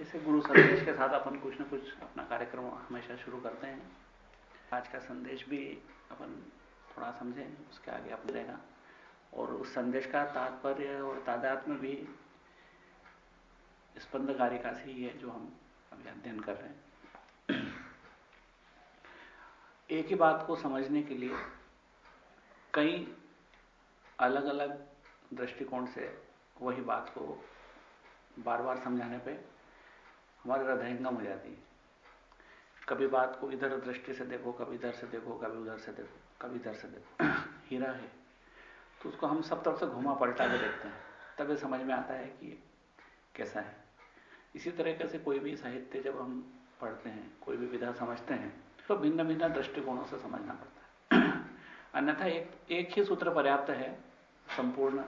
जैसे गुरु संदेश के साथ अपन कुछ ना कुछ अपना कार्यक्रम हमेशा शुरू करते हैं। आज का संदेश भी अपन थोड़ा समझें, उसके आगे अपन रहेगा। और उस संदेश का तात्पर्य और तादाद में भी स्पंद से ही है जो हम अभी अध्ययन कर रहे हैं। एक ही बात को समझने के लिए कई अलग अलग दृष्टिकोण से वही बात को बार बार समझाने पे हमारे हृदयंगम हो जाती है। कभी बात को इधर दृष्टि से देखो, कभी इधर से देखो, कभी उधर से देखो, कभी इधर से देखो। हीरा है। तो उसको हम सब तरफ़ से घुमा पलटा के देखते हैं। ये समझ में आता है कि कैसा है। इसी तरीके से कोई भी साहित्य जब हम पढ़ते हैं, कोई भी विधा समझते हैं तो भिन्न भिन्न दृष्टिकोणों से समझना पड़ता है। अन्यथा एक एक ही सूत्र पर्याप्त है, संपूर्ण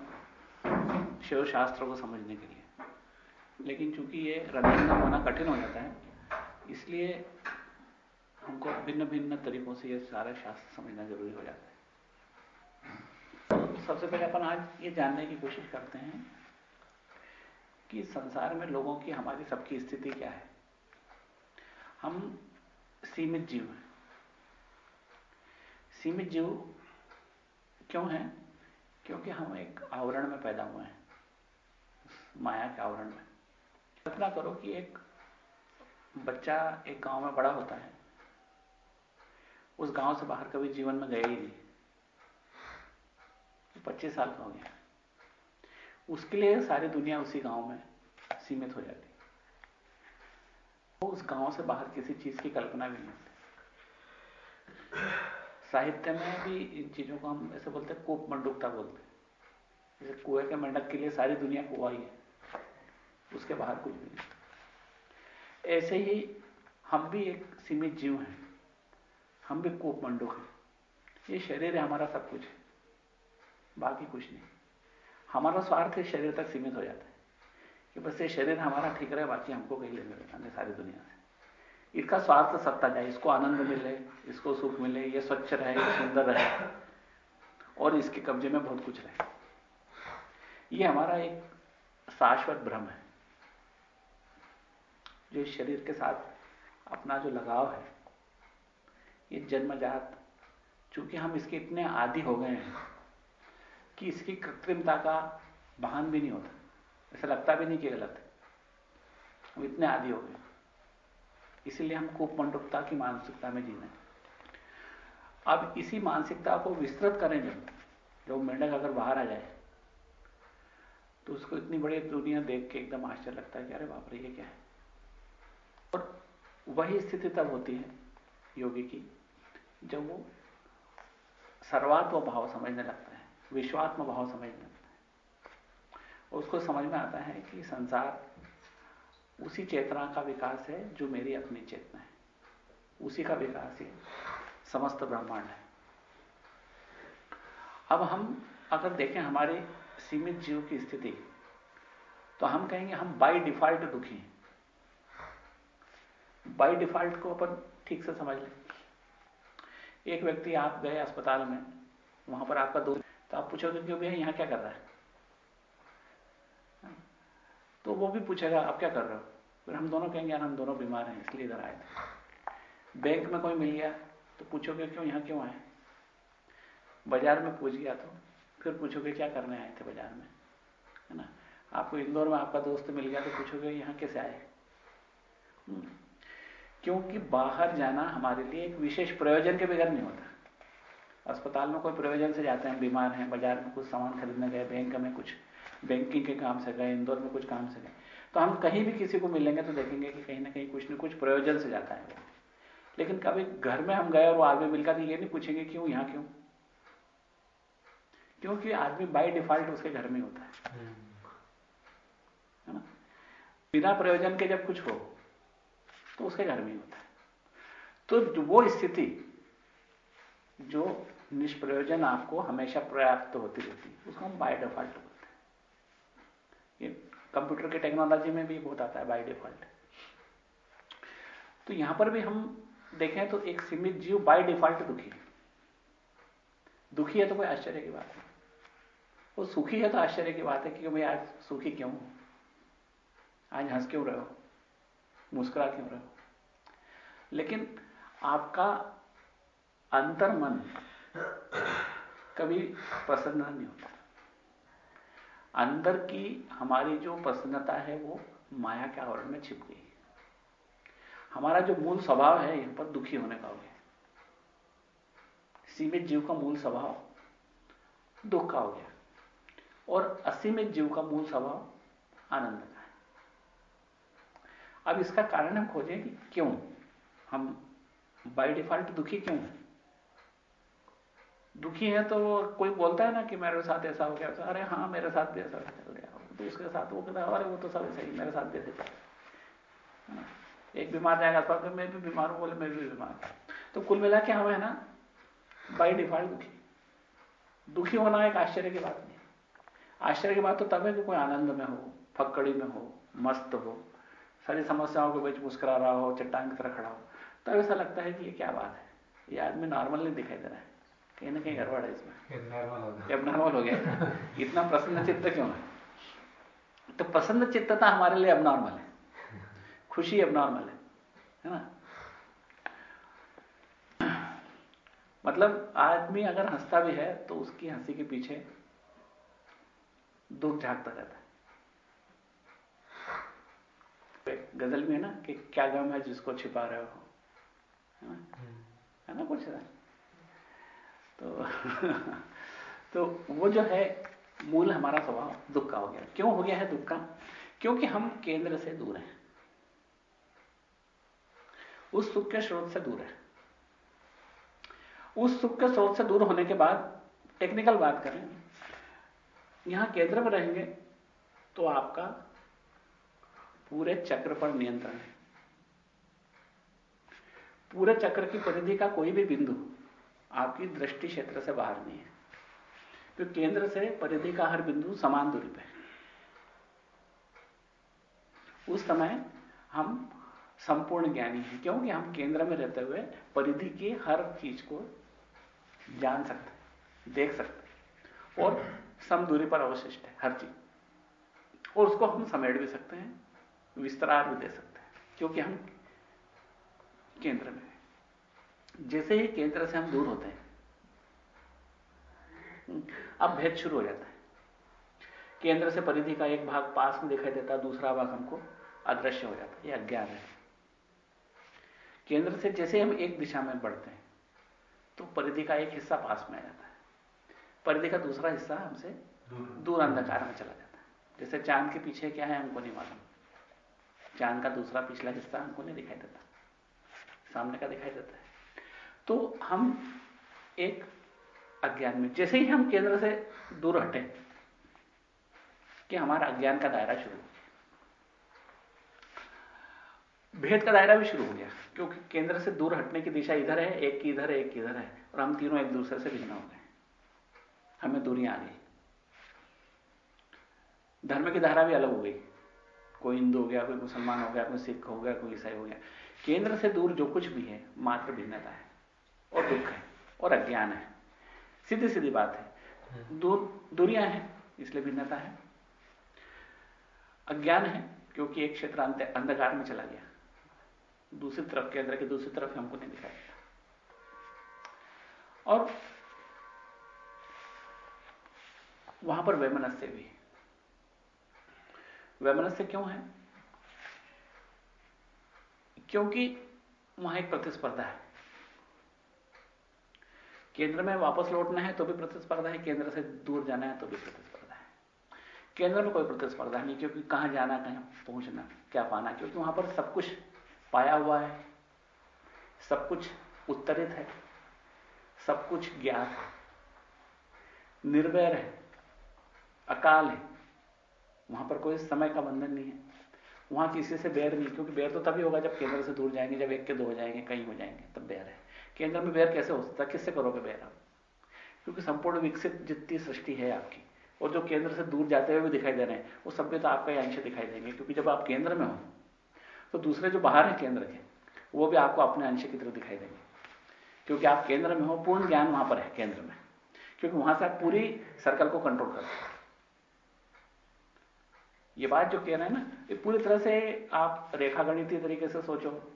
शिव शास्त्र को समझने के लिए। लेकिन चूँकि ये हृदयंगम होना कठिन हो जाता है, इसलिए हमको भिन्न भिन्न तरीकों से ये सारा शास्त्र समझना ज़रूरी हो जाता है। तो सबसे पहले अपन आज ये जानने की कोशिश करते हैं कि संसार में लोगों की, हमारी सबकी स्थिति क्या है। हम सीमित जीव हैं। सीमित जीव क्यों हैं? क्योंकि हम एक आवरण में पैदा हुए हैं। माया के आवरण में। कल्पना करो कि एक बच्चा एक गाँव में बड़ा होता है। उस गाँव से बाहर कभी जीवन में गया ही नहीं। पच्चीस साल का हो गया। उसके लिए सारी दुनिया उसी गाँव में सीमित हो जाती। वो उस गाँव से बाहर किसी चीज़ की कल्पना भी नहीं होती साहित्य में भी इन चीज़ों को हम ऐसे बोलते हैं, कूप मंडुकता बोलते हैं। जैसे कुएँ के मंडक के लिए सारी दुनिया कुआ ही है। उसके बाहर कुछ भी नहीं। ऐसे ही हम भी एक सीमित जीव हैं। हम भी कोप मंडुक हैं। ये शरीर है, हमारा सब कुछ है। बाकी कुछ नहीं। हमारा स्वार्थ इस शरीर तक सीमित हो जाता है कि बस ये शरीर हमारा ठीक रहे, बाकी हमको कहीं लेने देना सारी दुनिया से। इसका स्वार्थ सत्ता जाए इसको आनंद मिले, इसको सुख मिले, ये स्वच्छ रहे, ये सुंदर रहे। और इसके कब्जे में बहुत कुछ रहे। ये हमारा एक शाश्वत भ्रम है। जो इस शरीर के साथ अपना जो लगाव है, ये जन्मजात, चूँकि हम इसके इतने आदि हो गए हैं कि इसकी कृत्रिमता का भान भी नहीं होता, ऐसा लगता भी नहीं कि गलत है। हम इतने आदि हो गए इसीलिए हम खूब मंडुकता की मानसिकता में जीना अब इसी मानसिकता को विस्तृत करें जब जब मेंढक अगर बाहर आ जाए तो उसको इतनी बड़ी दुनिया देख के एकदम आश्चर्य लगता है कि अरे बाप रे, ये क्या है? और वही स्थिति तब होती है योगी की, जब वो सर्वात्म भाव समझने लगता है, विश्वात्म भाव समझने लगता है। उसको समझ में आता है कि संसार उसी चेतना का विकास है जो मेरी अपनी चेतना है। उसी का विकास ही समस्त ब्रह्मांड है। अब हम अगर देखें हमारे सीमित जीव की स्थिति तो हम कहेंगे हम बाय डिफ़ॉल्ट दुखी हैं। बाई डिफ़ॉल्ट को अपन ठीक से समझ लें। एक व्यक्ति आप गए अस्पताल में, वहाँ पर आपका दोस्त तो आप पूछोगे कि भैया यहाँ क्या कर रहा है? तो वो भी पूछेगा, आप क्या कर रहे हो? फिर हम दोनों कहेंगे, यार, हम दोनों बीमार हैं, इसलिए इधर आए थे। बैंक में कोई मिल गया तो पूछोगे, क्यों, यहाँ क्यों आए? बाज़ार में पूछ गया तो फिर पूछोगे, क्या करने आए थे बाज़ार में? है ना? आपको इंदौर में आपका दोस्त मिल गया तो पूछोगे, यहाँ कैसे आए? हम्म। क्योंकि बाहर जाना हमारे लिए एक विशेष प्रयोजन के बगैर नहीं होता। अस्पताल में कोई प्रयोजन से जाते हैं बीमार हैं बाज़ार में कुछ सामान खरीदने गए बैंक में कुछ बैंकिंग के काम से गए इंदौर में कुछ काम से गए तो हम कहीं भी किसी को मिलेंगे तो देखेंगे कि कहीं ना कहीं कुछ न कुछ प्रयोजन से जाता है वो। लेकिन कभी घर में हम गए और वो आदमी मिलकर तो ये नहीं पूछेंगे क्यों यहाँ क्यों? क्योंकि आदमी बाय डिफ़ॉल्ट उसके घर में होता है। है ना? बिना प्रयोजन के जब कुछ हो तो उसके घर में ही होता है। तो वो स्थिति, जो निष्प्रयोजन आपको हमेशा पर्याप्त होती रहती है, उसको हम बाय डिफ़ॉल्ट बोलते हैं। ये कंप्यूटर की टेक्नोलॉजी में भी बहुत आता है बाय डिफ़ॉल्ट तो यहाँ पर भी हम देखें तो एक सीमित जीव बाय डिफ़ॉल्ट दुखी है। दुखी है तो कोई आश्चर्य की बात है वो सुखी है तो आश्चर्य की बात है कि भाई आज सुखी क्यों आज हंस क्यों रहे हो? मुस्कुरा क्यों रहे हो? लेकिन आपका अंतर मन कभी प्रसन्न नहीं होता। अंदर की हमारी जो प्रसन्नता है, वो माया के आवरण में छिप गई। हमारा जो मूल स्वभाव है, यहाँ पर दुखी होने का हो गया। सीमित जीव का मूल स्वभाव दुख का हो गया। और असीमित जीव का मूल स्वभाव आनंद का है। अब इसका कारण हम खोजें कि क्यों? हम बाय डिफ़ॉल्ट दुखी क्यों हैं? दुखी है तो कोई बोलता है ना कि मेरे साथ ऐसा हो गया तो अरे हाँ मेरे साथ भी ऐसा चल गया। तो उसके साथ वो कहता है, अरे, वो तो सब ऐसा ही, मेरे साथ भी ऐसे एक बीमार जाएगा अस्पताल मैं भी बीमार हूँ, बोले, मैं भी बीमार तो कुल मिला के हम है ना बाई डिफ़ॉल्ट दुखी। दुखी होना एक आश्चर्य की बात नहीं। आश्चर्य की बात तो तब है कि कोई आनंद में हो, फक्कड़ी में हो, मस्त हो, सारी समस्याओं के बीच मुस्कुरा रहा हो, चट्टान की तरह खड़ा हो। तब ऐसा लगता है कि ये क्या बात है? ये आदमी नॉर्मल नहीं दिखाई दे रहा है। कहीं ना कहीं गड़बड़ है इसमें। अब नॉर्मल हो गया। इतना प्रसन्न चित्त क्यों है? तो प्रसन्न चित्तता हमारे लिए अब नॉर्मल है। खुशी अब नॉर्मल है है ना? मतलब आदमी अगर हंसता भी है तो उसकी हँसी के पीछे दुख झांकता रहता है। गज़ल में है ना कि क्या गम है जिसको छिपा रहे हो? है ना है ना कुछ तो तो वो जो है, मूल हमारा स्वभाव दुख का हो गया। क्यों हो गया है दुख का क्योंकि हम केंद्र से दूर हैं। उस सुख के स्रोत से दूर है। उस सुख के स्रोत से दूर होने के बाद टेक्निकल बात करें यहाँ केंद्र में रहेंगे तो आपका पूरे चक्र पर नियंत्रण है। पूरे चक्र की परिधि का कोई भी बिंदु आपकी दृष्टि क्षेत्र से बाहर नहीं है। तो केंद्र से परिधि का हर बिंदु समान दूरी पे उस समय हम संपूर्ण ज्ञानी हैं, क्योंकि हम केंद्र में रहते हुए परिधि की हर चीज़ को जान सकते देख सकते और सम दूरी पर अवशिष्ट है, हर चीज़। और उसको हम समेट भी सकते हैं, विस्तार भी दे सकते हैं, क्योंकि हम केंद्र में जैसे ही केंद्र से हम दूर होते हैं, अब भेद शुरू हो जाता है। केंद्र से परिधि का एक भाग पास में दिखाई देता है, दूसरा भाग हमको अदृश्य हो जाता है यह अज्ञान है। केंद्र से जैसे हम एक दिशा में बढ़ते हैं तो परिधि का एक हिस्सा पास में आ जाता है। परिधि का दूसरा हिस्सा हमसे दूर अंधकार में चला जाता है। जैसे चाँद के पीछे क्या है हमको नहीं मालूम। चाँद का दूसरा पिछला हिस्सा हमको नहीं दिखाई देता। सामने का दिखाई देता है। तो हम एक अज्ञान में, जैसे ही हम केंद्र से दूर हटे कि हमारा अज्ञान का दायरा शुरू हो गया। भेद का दायरा भी शुरू हो गया, क्योंकि केंद्र से दूर हटने की दिशा इधर है, एक की इधर है, एक की इधर है, और हम तीनों एक दूसरे से भिन्न हो गए। हमें दूरियाँ आ गई। धर्म की धारा भी अलग हो गई। कोई हिंदू हो गया, कोई मुसलमान हो गया, कोई सिख हो गया, कोई ईसाई हो गया। केंद्र से दूर जो कुछ भी है मात्र भिन्नता है और दुख है और अज्ञान है। सीधी सीधी बात है। दूर दूरियाँ हैं इसलिए भिन्नता है। अज्ञान है क्योंकि एक क्षेत्र अंधकार में चला गया। दूसरी तरफ़ केंद्र की दूसरी तरफ़ हमको नहीं दिखाई देता। और वहाँ पर वैमनस्य भी वैमनस्य क्यों है? क्योंकि वहाँ एक प्रतिस्पर्धा है। केंद्र में वापस लौटना है तो भी प्रतिस्पर्धा है, केंद्र से दूर जाना है तो भी प्रतिस्पर्धा है। केंद्र में कोई प्रतिस्पर्धा नहीं, क्योंकि कहाँ जाना, कहाँ पहुँचना, क्या पाना, क्योंकि वहाँ पर सब कुछ पाया हुआ है, सब कुछ उत्तरित है, सब कुछ ज्ञात है निर्वैर है, अकाल है, वहाँ पर कोई समय का बंधन नहीं है। वहाँ किसी से बैर नहीं, क्योंकि बैर तो तभी होगा जब केंद्र से दूर जाएँगे, जब एक के दो हो जाएँगे, कहीं हो जाएँगे, तब बैर है। केंद्र में बैर कैसे हो सकता है? किससे करोगे बैर आप? क्योंकि संपूर्ण विकसित जितनी सृष्टि है आपकी, और जो केंद्र से दूर जाते हुए भी दिखाई दे रहे हैं, वो सब भी तो आपका ही अंश दिखाई देंगे, क्योंकि जब आप केंद्र में हो तो दूसरे जो बाहर है केंद्र के, वो भी आपको अपने अंश की तरह दिखाई देंगे। क्योंकि आप केंद्र में हो, पूर्ण ज्ञान वहाँ पर है केंद्र में, क्योंकि वहाँ से आप पूरी सर्कल को कंट्रोल कर सकते ये बात जो कह रहे हैं ना, ये पूरी तरह से आप रेखा गणितीय तरीके से सोचो।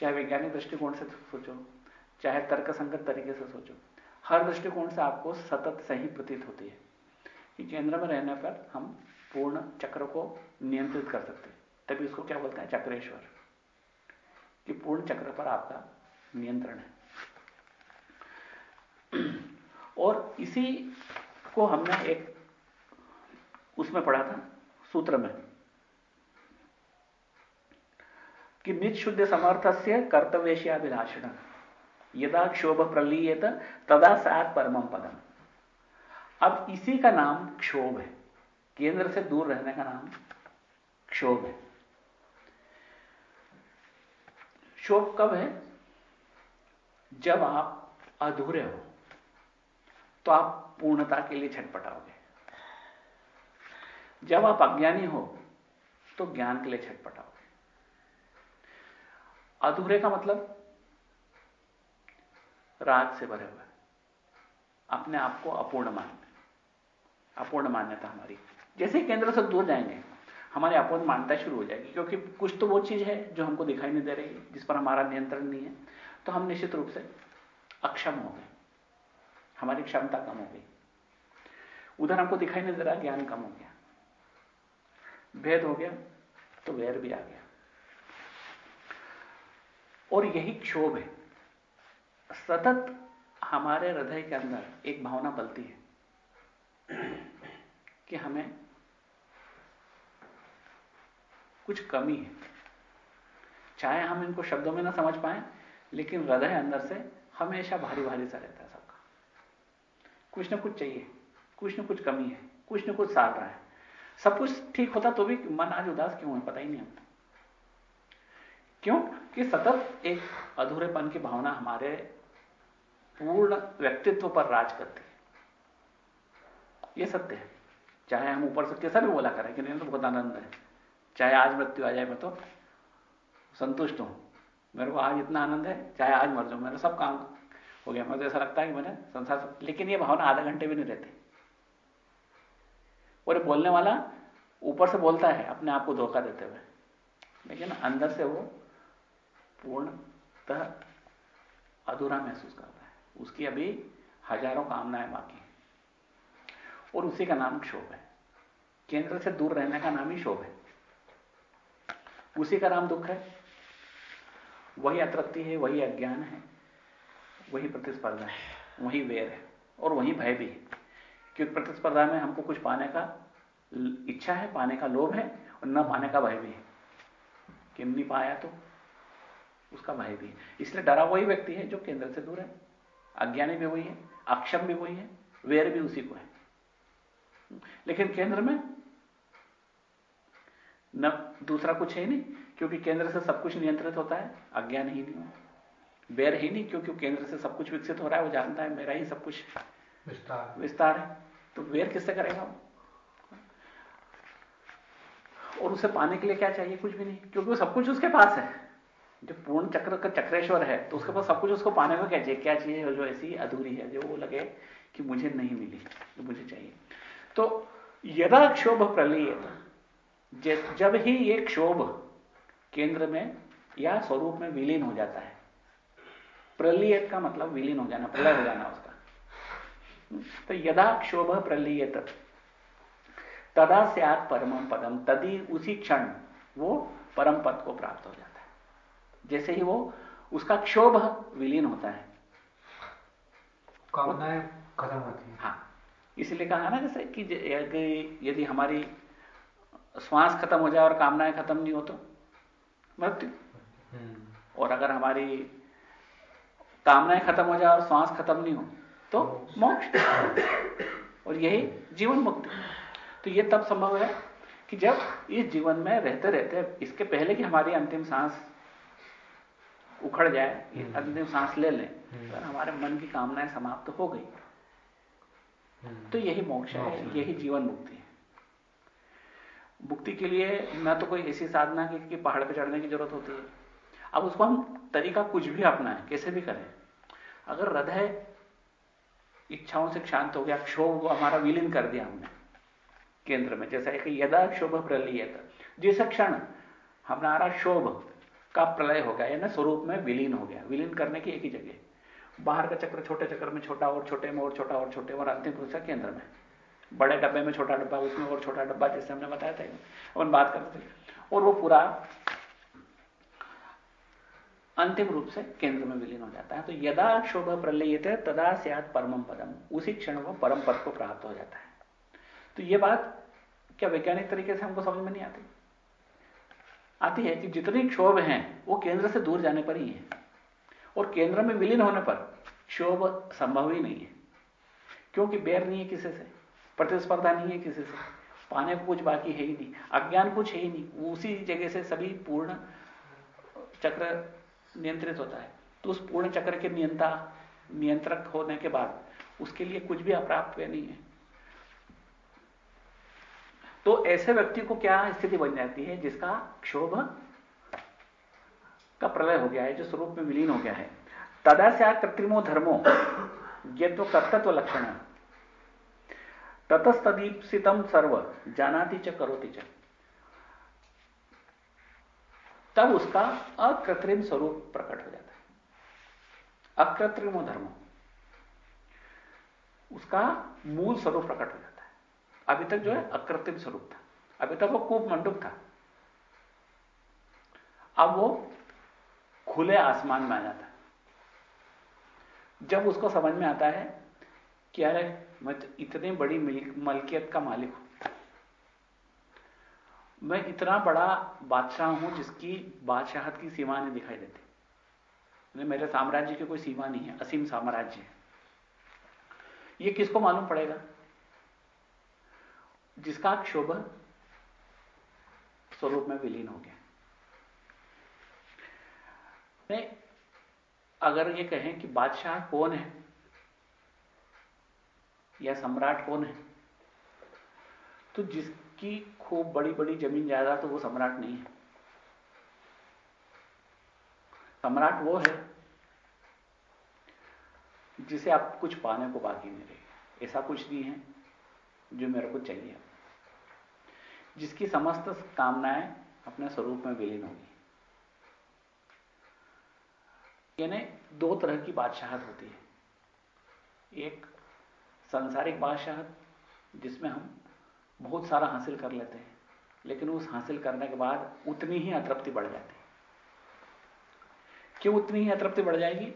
चाहे वैज्ञानिक दृष्टिकोण से सोचो, चाहे तर्क संगत तरीके से सोचो, हर दृष्टिकोण से आपको सतत सही प्रतीत होती है कि केंद्र में रहने पर हम पूर्ण चक्र को नियंत्रित कर सकते हैं। तभी उसको क्या बोलते हैं? चक्रेश्वर। कि पूर्ण चक्र पर आपका नियंत्रण है। और इसी को हमने एक उसमें पढ़ा था सूत्र में। कि निज शुद्ध समर्थ से कर्तव्यशियाभिलाषण यदा क्षोभ प्रलीयत, तदा सात परम पदम। अब इसी का नाम क्षोभ है। केंद्र से दूर रहने का नाम क्षोभ है। क्षोभ कब है? जब आप अधूरे हो तो आप पूर्णता के लिए छटपटाओगे जब आप अज्ञानी हो तो ज्ञान के लिए छटपटाओगे अधूरे का मतलब राग से भरे हुए। अपने आप को अपूर्ण मानते अपूर्ण मान्यता हमारी। जैसे ही केंद्र से दूर जाएँगे, हमारी अपूर्ण मान्यता शुरू हो जाएगी, क्योंकि कुछ तो वो चीज़ है जो हमको दिखाई नहीं दे रही, जिस पर हमारा नियंत्रण नहीं है। तो हम निश्चित रूप से अक्षम हो गए। हमारी क्षमता कम हो गई। उधर हमको दिखाई नहीं दे रहा, ज्ञान कम हो गया। भेद हो गया तो वैर भी आ गया। और यही क्षोभ है। सतत हमारे हृदय के अंदर एक भावना बलती है कि हमें कुछ कमी है। चाहे हम इनको शब्दों में ना समझ पाए, लेकिन हृदय अंदर से हमेशा भारी भारी सा रहता है सबका। कुछ ना कुछ चाहिए, कुछ ना कुछ कमी है, कुछ ना कुछ साल रहा है। सब कुछ ठीक होता तो भी मन आज उदास क्यों है? पता ही नहीं हमको क्यों? कि सतत एक अधूरेपन की भावना हमारे पूर्ण व्यक्तित्व पर राज करती है। यह सत्य है। चाहे हम ऊपर से कैसा भी बोला करें कि नहीं तो बहुत आनंद है। चाहे आज मृत्यु आ जाए, मैं तो संतुष्ट हूँ। मेरे को आज इतना आनंद है, चाहे आज मर जाऊँ, मेरा सब काम हो गया। मुझे ऐसा लगता है कि मैंने संसार सब लेकिन ये भावना आधे घंटे भी नहीं रहती। और बोलने वाला ऊपर से बोलता है, अपने आप को धोखा देते हुए। लेकिन अंदर से वो पूर्णतः अधूरा महसूस करता है। उसकी अभी हज़ारों कामनाएँ बाकी और उसी का नाम क्षोभ है। केंद्र से दूर रहने का नाम ही शोभ है। उसी का नाम दुख है। वही अतृप्ति है, वही अज्ञान है, वही प्रतिस्पर्धा है, वही वेर है, और वही भय भी है। क्योंकि प्रतिस्पर्धा में हमको कुछ पाने का इच्छा है, पाने का लोभ है और न पाने का भय भी है। कि नहीं पाया तो उसका भय भी है। इसलिए डरा वही व्यक्ति है जो केंद्र से दूर है, अज्ञानी भी वही है, अक्षम भी वही है, वेर भी उसी को है। लेकिन केंद्र में न दूसरा कुछ है नहीं, क्योंकि केंद्र से सब कुछ नियंत्रित होता है, अज्ञान ही नहीं बैर ही नहीं, क्योंकि केंद्र से सब कुछ विकसित हो रहा है, वो जानता है, मेरा ही सब कुछ विस्तार। विस्तार है। तो वेर किससे करेगा वो? और उसे पाने के लिए क्या चाहिए? कुछ भी नहीं। क्योंकि वो सब कुछ उसके पास है। जो पूर्ण चक्र का चक्रेश्वर है तो उसके पास सब कुछ उसको पाने में क्या चाहिए? क्या चाहिए? जो ऐसी अधूरी है, जो वो लगे कि मुझे नहीं मिली, जो मुझे चाहिए। तो यदा क्षोभ प्रलय जब ही ये क्षोभ केंद्र में या स्वरूप में विलीन हो जाता है, प्रलियत का मतलब विलीन हो जाना, प्रलय हो जाना उसका। तो यदा क्षोभ प्रलियत तदा से परम पदम तदी उसी क्षण वो परम पद को प्राप्त हो जाता है। जैसे ही वो उसका क्षोभ विलीन होता है। कामनाएँ खत्म होती है। हाँ इसलिए कहा ना जैसे कि यदि हमारी श्वास खत्म हो जाए और कामनाएँ खत्म नहीं हो तो मृत्यु। हम्म। और अगर हमारी कामनाएँ खत्म हो जाए और श्वास खत्म नहीं हो तो मोक्ष। और यही जीवन मुक्ति। तो ये तब संभव है कि जब इस जीवन में रहते रहते इसके पहले कि हमारी अंतिम सांस उखड़ जाए हम्म। अंतिम सांस ले लें हम्म। तो हमारे मन की कामनाएँ समाप्त हो गई। तो यही मोक्ष है यही जीवन मुक्ति है। मुक्ति के लिए न तो कोई ऐसी साधना की कि पहाड़ पर चढ़ने की ज़रूरत होती है। अब उसको हम तरीका कुछ भी अपनाएँ कैसे भी करें। अगर हृदय इच्छाओं से शांत हो गया, क्षोभ हमारा विलीन कर दिया हमने केंद्र में। जैसा कि यदा शोभ प्रलियत, जिस क्षण हमारा शोभ का प्रलय हो गया ना स्वरूप में विलीन हो गया, विलीन करने की एक ही जगह। बाहर का चक्र छोटे चक्र में छोटा और छोटे में और छोटा और छोटे, और अंतिम रूप से केंद्र में। बड़े डब्बे में छोटा डब्बा, उसमें और छोटा डब्बा, जैसे हमने बताया था। अपन बात करते थे। और वो पूरा अंतिम रूप से केंद्र में विलीन हो जाता है। तो यदा शोभ प्रलयित, तदा सियात परम पदम। उसी क्षण वो परम पद को प्राप्त हो जाता है। तो यह बात क्या वैज्ञानिक तरीके से हमको समझ में नहीं आती? आती है कि जितने क्षोभ हैं, वो केंद्र से दूर जाने पर ही है। और केंद्र में विलीन होने पर क्षोभ संभव ही नहीं है। क्योंकि बैर नहीं है किसी से, प्रतिस्पर्धा नहीं है किसी से, पाने को कुछ बाकी है ही नहीं, अज्ञान कुछ है ही नहीं। उसी जगह से सभी पूर्ण चक्र नियंत्रित होता है। तो उस पूर्ण चक्र के नियंता, नियंत्रक होने के बाद उसके लिए कुछ भी अप्राप्त नहीं है। तो ऐसे व्यक्ति को क्या स्थिति बन जाती है, जिसका क्षोभ का प्रलय हो गया है, जो स्वरूप में विलीन हो गया है। तदा से कृत्रिमो धर्मो, ये तो कर्तत्व लक्षण है। ततस्तदीप्सितम सर्व, जानाति च करोति च। तब उसका अकृत्रिम स्वरूप प्रकट हो जाता है। अकृत्रिमो धर्म। उसका मूल स्वरूप प्रकट हो जाता है। अभी तक जो है अकृत्रिम स्वरूप था। अभी तक वो कूप मंडुप था। अब वो खुले आसमान में आ जाता है। जब उसको समझ में आता है कि अरे मैं तो इतनी बड़ी मलकियत का मालिक हूँ। मैं इतना बड़ा बादशाह हूँ जिसकी बादशाहत की सीमा नहीं दिखाई देती। मेरे साम्राज्य की कोई सीमा नहीं है, असीम साम्राज्य है। ये किसको मालूम पड़ेगा? जिसका क्षोभ स्वरूप में विलीन हो गया। अगर ये कहें कि बादशाह कौन है, या सम्राट कौन है तो जिसकी खूब बड़ी बड़ी ज़मीन जायदाद तो वो सम्राट नहीं है। सम्राट वो है जिसे आप कुछ पाने को बाकी नहीं रहे। ऐसा कुछ नहीं है जो मेरे को चाहिए। जिसकी समस्त कामनाएँ अपने स्वरूप में विलीन होगी यानी दो तरह की बादशाहत होती है। एक संसारिक बादशाहत जिसमें हम बहुत सारा हासिल कर लेते हैं, लेकिन उस हासिल करने के बाद उतनी ही अतृप्ति बढ़ जाती है। क्यों उतनी ही अतृप्ति बढ़ जाएगी?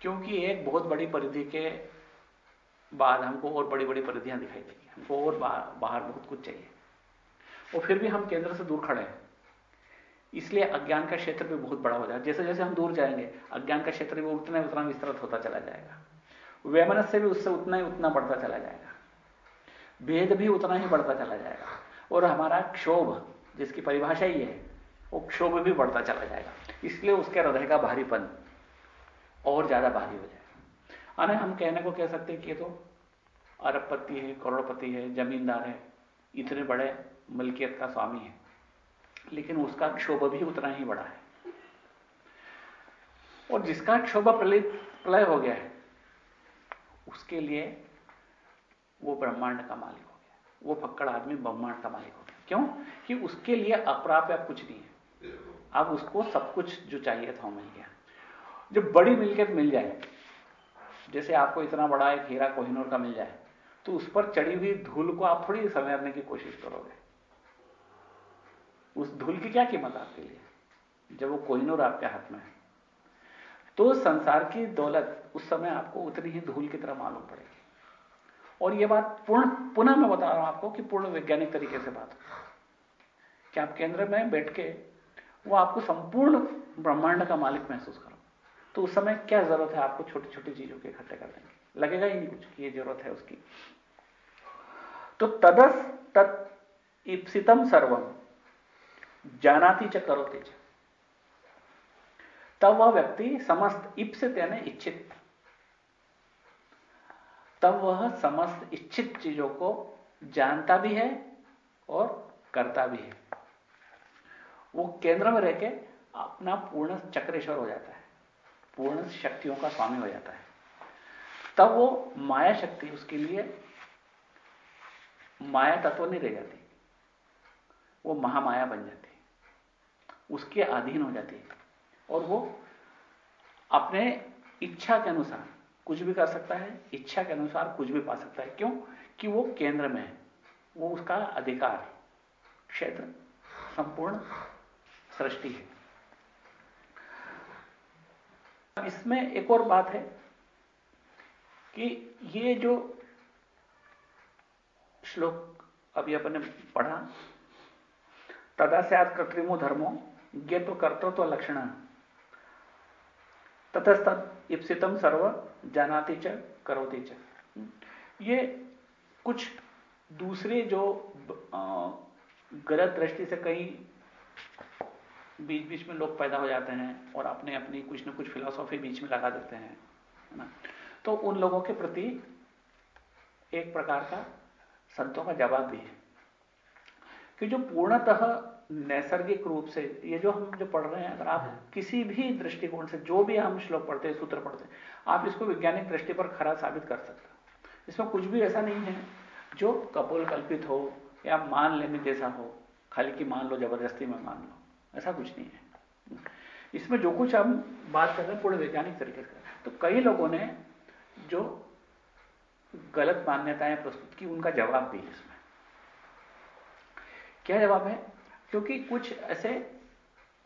क्योंकि एक बहुत बड़ी परिधि के बाद हमको और बड़ी बड़ी परिधियाँ दिखाई देगी। हमको और बाहर बहुत कुछ चाहिए। और फिर भी हम केंद्र से दूर खड़े हैं। इसलिए अज्ञान का क्षेत्र भी बहुत बड़ा हो जाएगा। जैसे जैसे हम दूर जाएँगे, अज्ञान का क्षेत्र भी उतना उतना विस्तृत होता चला जाएगा। वैमनस से भी उससे उतना ही उतना बढ़ता चला जाएगा। भेद भी उतना ही बढ़ता चला जाएगा। और हमारा क्षोभ, जिसकी परिभाषा ही है, वो क्षोभ भी बढ़ता चला जाएगा। इसलिए उसके हृदय का भारीपन और ज़्यादा भारी हो जाएगा। अने हम कहने को कह सकते हैं कि तो अरबपति है, करोड़पति है, जमींदार है, इतने बड़े मलकियत का स्वामी है। लेकिन उसका क्षोभ भी उतना ही बड़ा है। और जिसका क्षोभ प्रलय हो गया है, उसके लिए वो ब्रह्मांड का मालिक हो गया। वो फक्कड़ आदमी ब्रह्मांड का मालिक हो गया। क्यों? कि उसके लिए अप्राप्य कुछ नहीं है। अब उसको सब कुछ जो चाहिए था वो मिल गया। जब बड़ी मिलकियत मिल जाए, जैसे आपको इतना बड़ा एक हीरा कोहिनूर का मिल जाए तो उस पर चढ़ी हुई धूल को आप थोड़ी संवेरने की कोशिश करोगे। उस धूल की क्या कीमत आपके लिए? जब वो कोहिनूर आपके हाथ में है। तो संसार की दौलत उस समय आपको उतनी ही धूल की तरह मालूम पड़ेगी। और यह बात पूर्ण, पुनः मैं बता रहा हूँ आपको कि पूर्ण वैज्ञानिक तरीके से बात कि आप केंद्र में बैठ के वो आपको संपूर्ण ब्रह्मांड का मालिक महसूस करो। तो उस समय क्या ज़रूरत है आपको छोटी छोटी चीज़ों के इकट्ठे कर देंगे लगेगा ही नहीं कुछ कि ज़रूरत है उसकी। तो तदस तत् इप्सितम सर्वम, जानाती च करोते तब वह व्यक्ति समस्त इप्सित यानी इच्छित तब वह समस्त इच्छित चीज़ों को जानता भी है और करता भी है। वो केंद्र में रहकर अपना पूर्ण चक्रेश्वर हो जाता है, पूर्ण शक्तियों का स्वामी हो जाता है। तब वो माया शक्ति उसके लिए माया तत्व नहीं रह जाती, वो महामाया बन जाती, उसके अधीन हो जाती है। और वो अपने इच्छा के अनुसार कुछ भी कर सकता है, इच्छा के अनुसार कुछ भी पा सकता है। क्यों? कि वो केंद्र में है। वो उसका अधिकार क्षेत्र संपूर्ण सृष्टि है। इसमें एक और बात है कि ये जो श्लोक अभी अपन पढ़ा तदा से कृत्रिमो धर्मो ये तो कर्तृत्व तो लक्षण तथस्तद इप्सितम सर्व जानाती च, करोती च। ये कुछ दूसरे जो गलत दृष्टि से कई बीच बीच में लोग पैदा हो जाते हैं और अपने अपनी कुछ ना कुछ फिलॉसॉफी बीच में लगा देते हैं ना? तो उन लोगों के प्रति एक प्रकार का संतों का जवाब भी है। कि जो पूर्णतः नैसर्गिक रूप से ये जो हम जो पढ़ रहे हैं अगर आप हाँ। किसी भी दृष्टिकोण से जो भी हम श्लोक पढ़ते हैं सूत्र पढ़ते हैं आप इसको वैज्ञानिक दृष्टि पर खरा साबित कर सकते हो। इसमें कुछ भी ऐसा नहीं है जो कपोल कल्पित हो या मान लेने जैसा हो खाली की मान लो ज़बरदस्ती में मान लो ऐसा कुछ नहीं है। इसमें जो कुछ हम बात कर रहे हैं पूरे वैज्ञानिक तरीके से तो कई लोगों ने जो गलत मान्यताएँ प्रस्तुत की उनका जवाब भी है इसमें। क्या जवाब है? क्योंकि कुछ ऐसे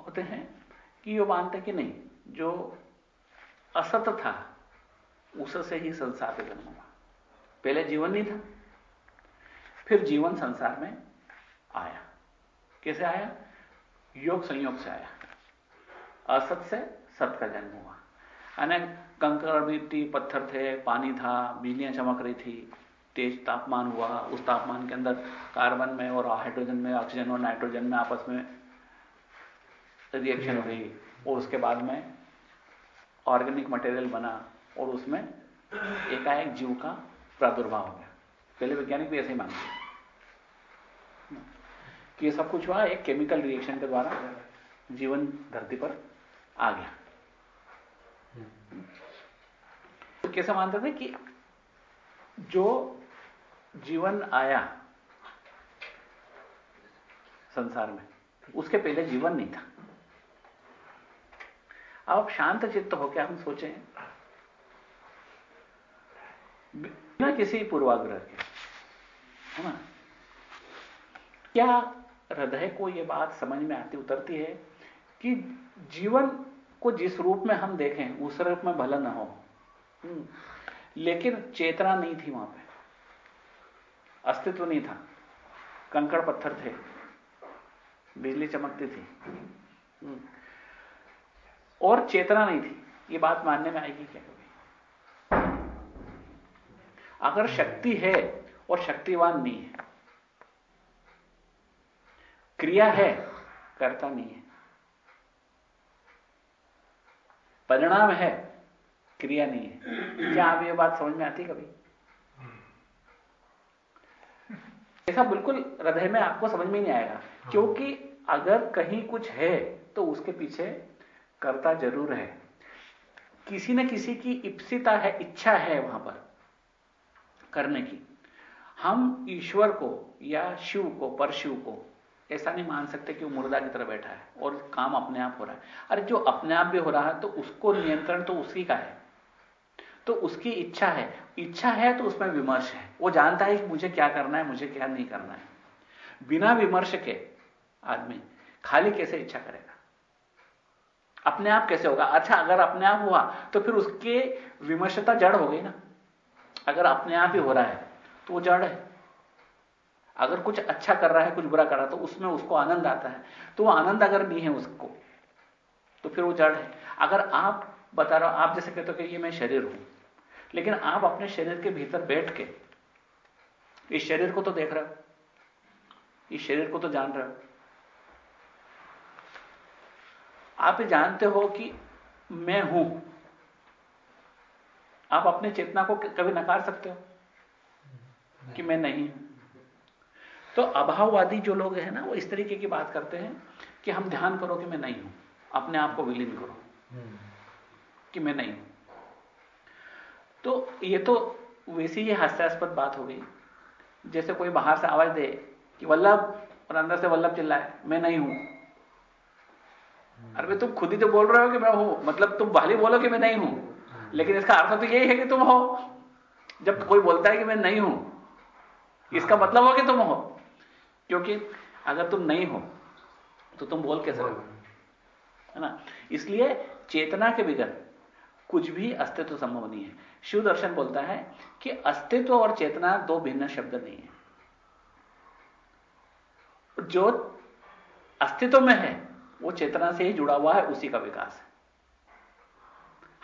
होते हैं कि वो मानते कि नहीं, जो असत था उससे ही संसार का जन्म हुआ। पहले जीवन नहीं था, फिर जीवन संसार में आया। कैसे आया? योग संयोग से आया। असत से सत का जन्म हुआ। अनेक कंकड़, मिट्टी, पत्थर थे, पानी था, बिजलियाँ चमक रही थी। तेज तापमान हुआ उस तापमान के अंदर कार्बन में और हाइड्रोजन में ऑक्सीजन और नाइट्रोजन में आपस में रिएक्शन हुई और उसके बाद में ऑर्गेनिक मटेरियल बना और उसमें एकाएक जीव का प्रादुर्भाव हो गया। पहले वैज्ञानिक भी ऐसे ही मानते कि ये सब कुछ हुआ एक केमिकल रिएक्शन के द्वारा जीवन धरती पर आ गया। तो कैसे मानते थे कि जो जीवन आया संसार में। उसके पहले जीवन नहीं था। अब शांत चित्त होकर हम सोचें। बिना किसी पूर्वाग्रह के है ना? क्या हृदय को यह बात समझ में आती उतरती है कि जीवन को जिस रूप में हम देखें उस रूप में भला ना हो। हम्म, लेकिन चेतना नहीं थी वहाँ पे। अस्तित्व नहीं था। कंकड़ पत्थर थे। बिजली चमकती थी। हम्म। और चेतना नहीं थी। ये बात मानने में आएगी क्या कभी? अगर शक्ति है और शक्तिवान नहीं है, क्रिया है, करता नहीं है। परिणाम है, क्रिया नहीं है। क्या आप ये बात समझ में आती कभी? ऐसा बिल्कुल हृदय में आपको समझ में नहीं आएगा। हाँ। क्योंकि अगर कहीं कुछ है तो उसके पीछे करता ज़रूर है। किसी न किसी की इप्सिता है इच्छा है वहाँ पर करने की। हम ईश्वर को या शिव को परशिव को ऐसा नहीं मान सकते कि वो मुर्दा की तरह बैठा है और काम अपने आप हो रहा है। अरे जो अपने आप भी हो रहा है तो उसको नियंत्रण तो उसी का है। तो उसकी इच्छा है। इच्छा है तो उसमें विमर्श है। वो जानता है कि मुझे क्या करना है, मुझे क्या नहीं करना है। बिना विमर्श के आदमी खाली कैसे इच्छा करेगा? अपने आप कैसे होगा? अच्छा अगर अपने आप हुआ तो फिर उसके विमर्शता जड़ हो गई ना। अगर अपने आप ही हो रहा है तो वो जड़ है। अगर कुछ अच्छा कर रहा है, कुछ बुरा कर रहा है तो उसमें उसको आनंद आता है। तो वो आनंद अगर नहीं है उसको तो फिर वो जड़ है। अगर आप बता रहे हो, आप जैसे कहते हो कि ये मैं शरीर हूँ। लेकिन आप अपने शरीर के भीतर बैठ के इस शरीर को तो देख रहे हो इस शरीर को तो जान रहे हो। आप जानते हो कि मैं हूँ। आप अपनी चेतना को कभी नकार सकते हो कि मैं नहीं हूँ। तो अभाववादी जो लोग हैं ना वो इस तरीके की बात करते हैं कि हम ध्यान करो कि मैं नहीं हूँ। अपने आप को विलीन करो हम्म। कि मैं नहीं हूँ। तो ये तो वैसी ही हास्यास्पद बात हो गई। जैसे कोई बाहर से आवाज़ दे कि वल्लभ और अंदर से वल्लभ चिल्लाए मैं नहीं हूँ। अरे तुम खुद ही तो बोल रहे हो कि मैं हूँ। मतलब तुम बाहली बोलो कि मैं नहीं हूँ। लेकिन इसका अर्थ तो यही है कि तुम हो। जब कोई बोलता है कि मैं नहीं हूँ इसका मतलब हो कि तुम हो। क्योंकि अगर तुम नहीं हो तो तुम बोल कैसे रहो है? ना? इसलिए चेतना के बिगड़ कुछ भी अस्तित्व संभव नहीं है। शिव दर्शन बोलता है कि अस्तित्व और चेतना दो भिन्न शब्द नहीं है। जो अस्तित्व में है, वो चेतना से ही जुड़ा हुआ है, उसी का विकास है।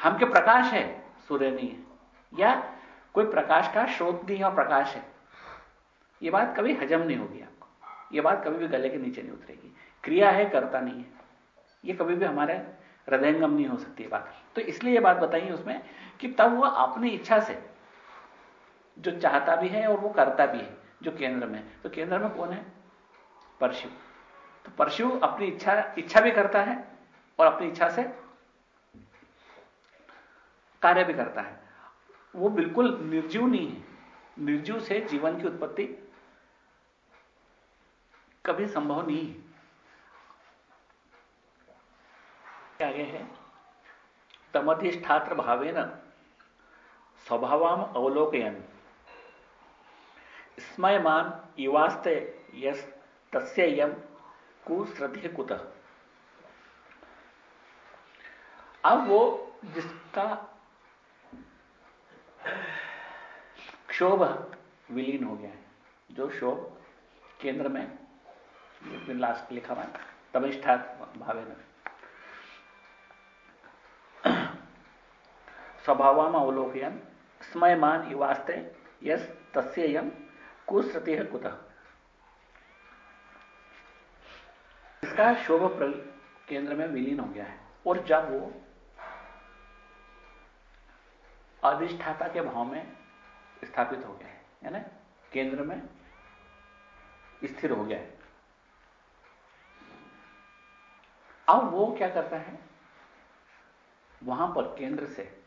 हम के प्रकाश है, सूर्य नहीं है। या कोई प्रकाश का स्रोत नहीं है और प्रकाश है। ये बात कभी हजम नहीं होगी आपको। ये बात कभी भी गले के नीचे नहीं उतरेगी। क्रिया है, करता नहीं है। ये कभी भी हमारे हृदयंगम नहीं हो सकती बात। तो इसलिए ये बात बताइए उसमें कि तब वह अपनी इच्छा से, जो चाहता भी है और वो करता भी है, जो केंद्र में तो केंद्र में कौन है? परशु। तो परशु अपनी इच्छा इच्छा भी करता है और अपनी इच्छा से कार्य भी करता है। वो बिल्कुल निर्जीव नहीं है। निर्जीव से जीवन की उत्पत्ति कभी संभव नहीं है। आगे है। तमधिष्ठात्र भावे न स्वभावाम अवलोकयन। स्मयमान युवास्ते यस यम कुश्रद्धि कुत। अब वो जिसका क्षोभ विलीन हो गया है, जो शोभ केंद्र में लास्ट लिखा हुआ तमिष्ठा भावे न स्वभावाम अवलोकयन। स्मयमान युवास्ते यस तस्य यम कुश्रुति है कुतः। इसका शोभ प्रल केंद्र में विलीन हो गया है। और जब वो अधिष्ठाता के भाव में स्थापित हो गया है, यानी केंद्र में स्थिर हो गया है। अब वो क्या करता है? वहाँ पर केंद्र से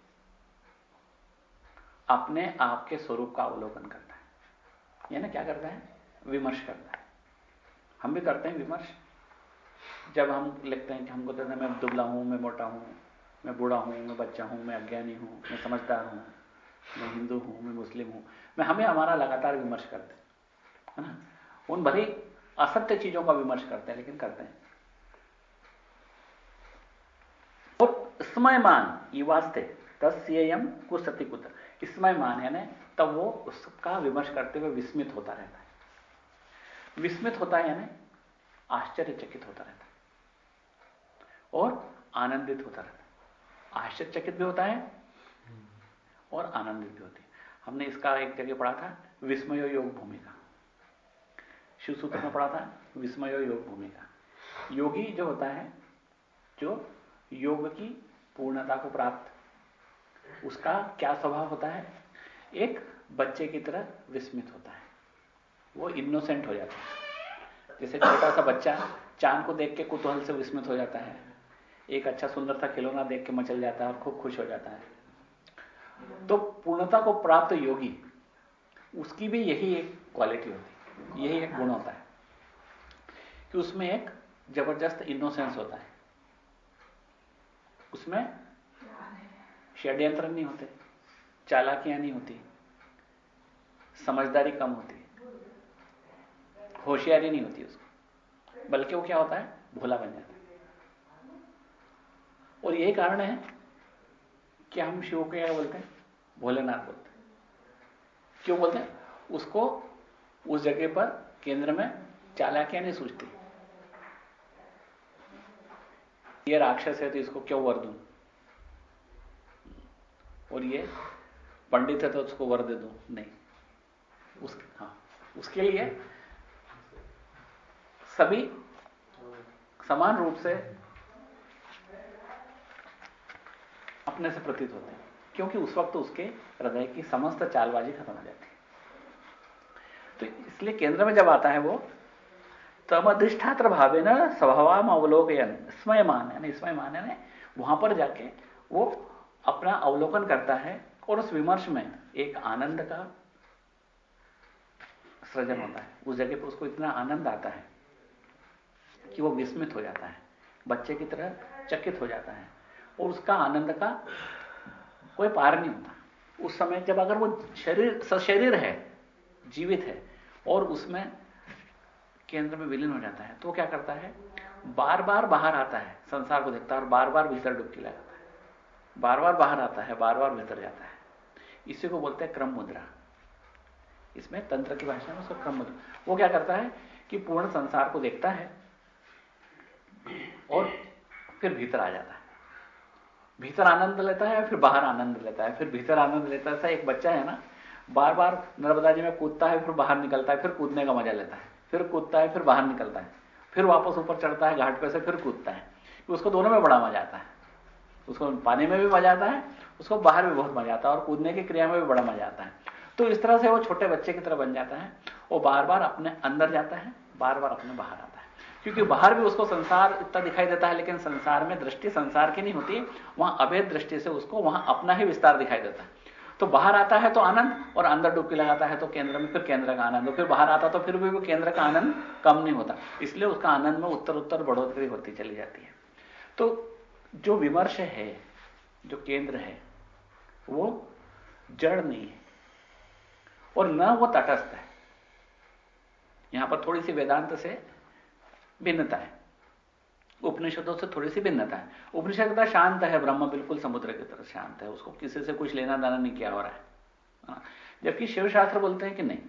अपने आप के स्वरूप का अवलोकन करता है। यानी क्या करता है? विमर्श करता है। हम भी करते हैं विमर्श। जब हम लिखते हैं कि हमको तो मैं दुबला हूँ, मैं मोटा हूँ, मैं बूढ़ा हूँ, मैं बच्चा हूँ, मैं अज्ञानी हूँ, मैं समझदार हूँ, मैं हिंदू हूँ, मैं मुस्लिम हूँ, मैं हमें हमारा लगातार विमर्श करते हैं, है ना? उन भले असत्य चीज़ों का विमर्श करते हैं, लेकिन करते हैं। और स्मयमान युवास्ते तस्यम कुसति कुत स्मयमान यानी तब वो उसका विमर्श करते हुए विस्मित होता रहता है। विस्मित होता है यानी आश्चर्यचकित होता रहता है। और आनंदित होता रहता है। आश्चर्यचकित भी होता है और आनंदित भी होती है। हमने इसका एक जगह पढ़ा था, विस्मय योग भूमिका। शिव सूत्र में पढ़ा था, विस्मय योग भूमिका। योगी जो होता है, जो योग की पूर्णता को प्राप्त उसका क्या स्वभाव होता है? एक बच्चे की तरह विस्मित होता है। वो इनोसेंट हो जाता है। जैसे छोटा सा बच्चा चाँद को देख के कुतूहल से विस्मित हो जाता है। एक अच्छा सुंदर सा खिलौना देख के मचल जाता है और खूब खुश हो जाता है। तो पूर्णता को प्राप्त योगी, उसकी भी यही एक क्वालिटी होती है। यही एक गुण होता है कि उसमें एक ज़बरदस्त इनोसेंस होता है। उसमें षड्यंत्र नहीं होते, चालाकियाँ नहीं होती, समझदारी कम होती, होशियारी नहीं होती उसको, बल्कि वो क्या होता है, भोला बन जाता है। और यही कारण है कि हम शिव को क्या बोलते हैं, भोलेनाथ बोलते हैं। क्यों बोलते हैं? उसको उस जगह पर केंद्र में चालाकियाँ नहीं सूझती। ये राक्षस है तो इसको क्यों वर दू? और ये पंडित है तो उसको वर दे दू? नहीं। उस हाँ। उसके लिए सभी समान रूप से अपने से प्रतीत होते हैं, क्योंकि उस वक्त उसके हृदय की समस्त चालबाजी खत्म हो जाती है। तो इसलिए केंद्र में जब आता है वो, तम अधिष्ठात्र भावे न स्वभाव अवलोकन स्मयमान यानी स्मयमान यानी वहाँ पर जाके वो अपना अवलोकन करता है और उस विमर्श में एक आनंद का सृजन होता है। उस जगह पर उसको इतना आनंद आता है कि वो विस्मित हो जाता है। बच्चे की तरह चकित हो जाता है और उसका आनंद का कोई पार नहीं होता। उस समय जब अगर वो शरीर, सशरीर है, जीवित है और उसमें केंद्र में विलीन हो जाता है तो क्या करता है? बार बार बाहर आता है, संसार को देखता है और बार बार भीतर डुबकी लगाता है। बार बार बाहर आता है बार बार भीतर जाता है। इसी को बोलते हैं क्रम मुद्रा। इसमें तंत्र की भाषा में उसका क्रम मुद्रा। वो क्या करता है कि पूर्ण संसार को देखता है और फिर भीतर आ जाता है। भीतर आनंद लेता है, फिर बाहर आनंद लेता है। फिर भीतर आनंद लेता है। एक बच्चा है ना बार बार नर्मदा जी में कूदता है, फिर बाहर निकलता है, फिर कूदने का मज़ा लेता है। फिर कूदता है, फिर बाहर निकलता है। फिर वापस ऊपर चढ़ता है, घाट पे से फिर कूदता है। उसको दोनों में बड़ा मज़ा आता है। उसको पानी में भी मज़ा आता है, उसको बाहर भी बहुत मज़ा आता है और कूदने की क्रिया में भी बड़ा मज़ा आता है। तो इस तरह से वो छोटे बच्चे की तरह बन जाता है। वो बार बार अपने अंदर जाता है बार बार अपने बाहर आता है। क्योंकि बाहर भी उसको संसार इतना दिखाई देता है, लेकिन संसार में दृष्टि संसार की नहीं होती, वहाँ अवैध दृष्टि से उसको वहाँ अपना ही विस्तार दिखाई देता है। तो बाहर आता है तो आनंद और अंदर डुबकी लगाता है तो केंद्र में, फिर केंद्र का आनंद, फिर बाहर आता तो फिर भी वो केंद्र का आनंद कम नहीं होता। इसलिए उसका आनंद में उत्तर उत्तर बढ़ोतरी होती चली जाती है। तो जो विमर्श है, जो केंद्र है, वो जड़ नहीं है। और न वो तटस्थ है। यहाँ पर थोड़ी सी वेदांत से भिन्नता है। उपनिषदों से थोड़ी सी भिन्नता है। उपनिषद का शांत है, ब्रह्म बिल्कुल समुद्र की तरह शांत है। उसको किसी से कुछ लेना देना नहीं किया हो रहा है। हाँ। जबकि शिवशास्त्र बोलते हैं कि नहीं।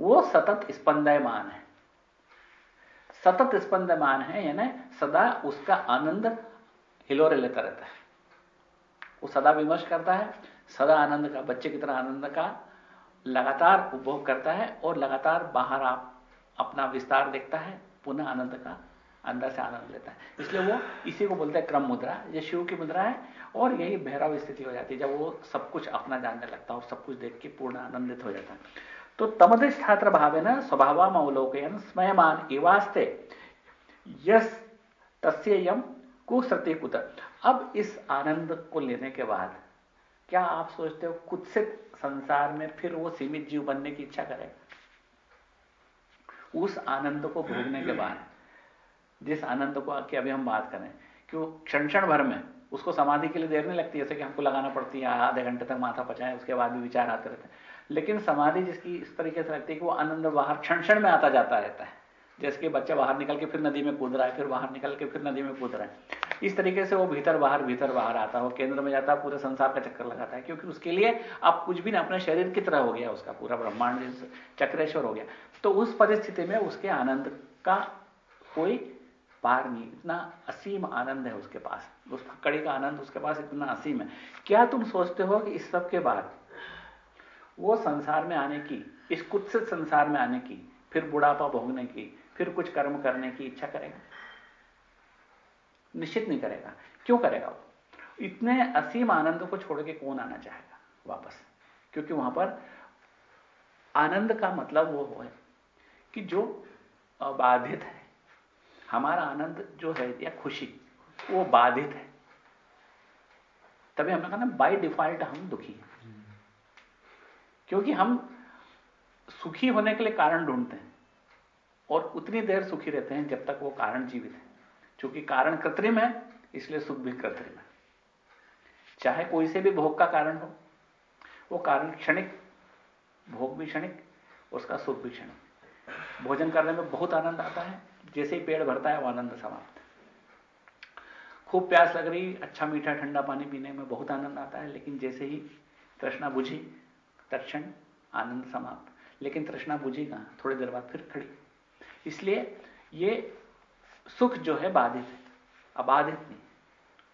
वो सतत स्पंदयमान है। सतत स्पंदमान है, यानी सदा उसका आनंद हिलोरे लेता रहता है। वो सदा विमर्श करता है, सदा आनंद का, बच्चे की तरह आनंद का लगातार उपभोग करता है और लगातार बाहर आप अपना विस्तार देखता है, पुनः आनंद का, अंदर से आनंद लेता है। इसलिए वो इसी को बोलते हैं क्रम मुद्रा। ये शिव की मुद्रा है और यही भैरव स्थिति हो जाती है। जब वो सब कुछ अपना जानने लगता है और सब कुछ देख के पूर्ण आनंदित हो जाता है। तो तमधिष्ठात्र भावे न स्वभाव अवलोकन स्मयमान इवास्ते। यस तस्य यम कुसृति कुत अब इस आनंद को लेने के बाद, क्या आप सोचते हो कुत्सित संसार में फिर वो सीमित जीव बनने की इच्छा करेगा? उस आनंद को भोगने के बाद, जिस आनंद को की अभी हम बात करें कि वो क्षण क्षण भर में उसको समाधि के लिए देर नहीं लगती, जैसे कि हमको लगाना पड़ती है, आधे घंटे तक माथा पचाए, उसके बाद भी विचार आते रहते हैं। लेकिन समाधि जिसकी इस तरीके से लगती है कि वो आनंद बाहर क्षण क्षण में आता जाता रहता है। जैसे कि बच्चा बाहर निकल के फिर नदी में कूद रहा है, फिर बाहर निकल के फिर नदी में कूद रहा है। इस तरीके से वो भीतर बाहर भीतर बाहर आता है। वो केंद्र में जाता है, पूरे संसार का चक्कर लगाता है, क्योंकि उसके लिए आप कुछ भी ना, अपने शरीर की तरह हो गया उसका, पूरा ब्रह्मांड चक्रेश्वर हो गया। तो उस परिस्थिति में उसके आनंद का कोई पार नहीं, इतना असीम आनंद है उसके पास। उस फक्कड़ी का आनंद उसके पास इतना असीम है। क्या तुम सोचते हो कि इस सब के बाद वो संसार में आने की, इस कुत्सित संसार में आने की, फिर बुढ़ापा भोगने की फिर कुछ कर्म करने की इच्छा करेगा। निश्चित नहीं करेगा। क्यों करेगा वो? इतने असीम आनंद को छोड़ के कौन आना चाहेगा वापस? क्योंकि वहाँ पर आनंद का मतलब वो है कि जो बाधित है, हमारा आनंद जो है या खुशी, वो बाधित है। तभी हमने कहा ना बाई डिफ़ॉल्ट हम दुखी हैं। क्योंकि हम सुखी होने के लिए कारण ढूंढते हैं। और उतनी देर सुखी रहते हैं जब तक वो कारण जीवित है। क्योंकि कारण कृत्रिम है, इसलिए सुख भी कृत्रिम है। चाहे कोई से भी भोग का कारण हो, वो कारण क्षणिक, भोग भी क्षणिक, उसका सुख भी क्षणिक। भोजन करने में बहुत आनंद आता है, जैसे ही पेड़ भरता है, वो आनंद समाप्त खूब प्यास लग रही अच्छा मीठा ठंडा पानी पीने में बहुत आनंद आता है, लेकिन जैसे ही तृष्णा बुझी तक्षण आनंद समाप्त। लेकिन तृष्णा बुझी कहाँ थोड़ी देर बाद फिर खड़ी। इसलिए ये सुख जो है बाधित है, अबाधित नहीं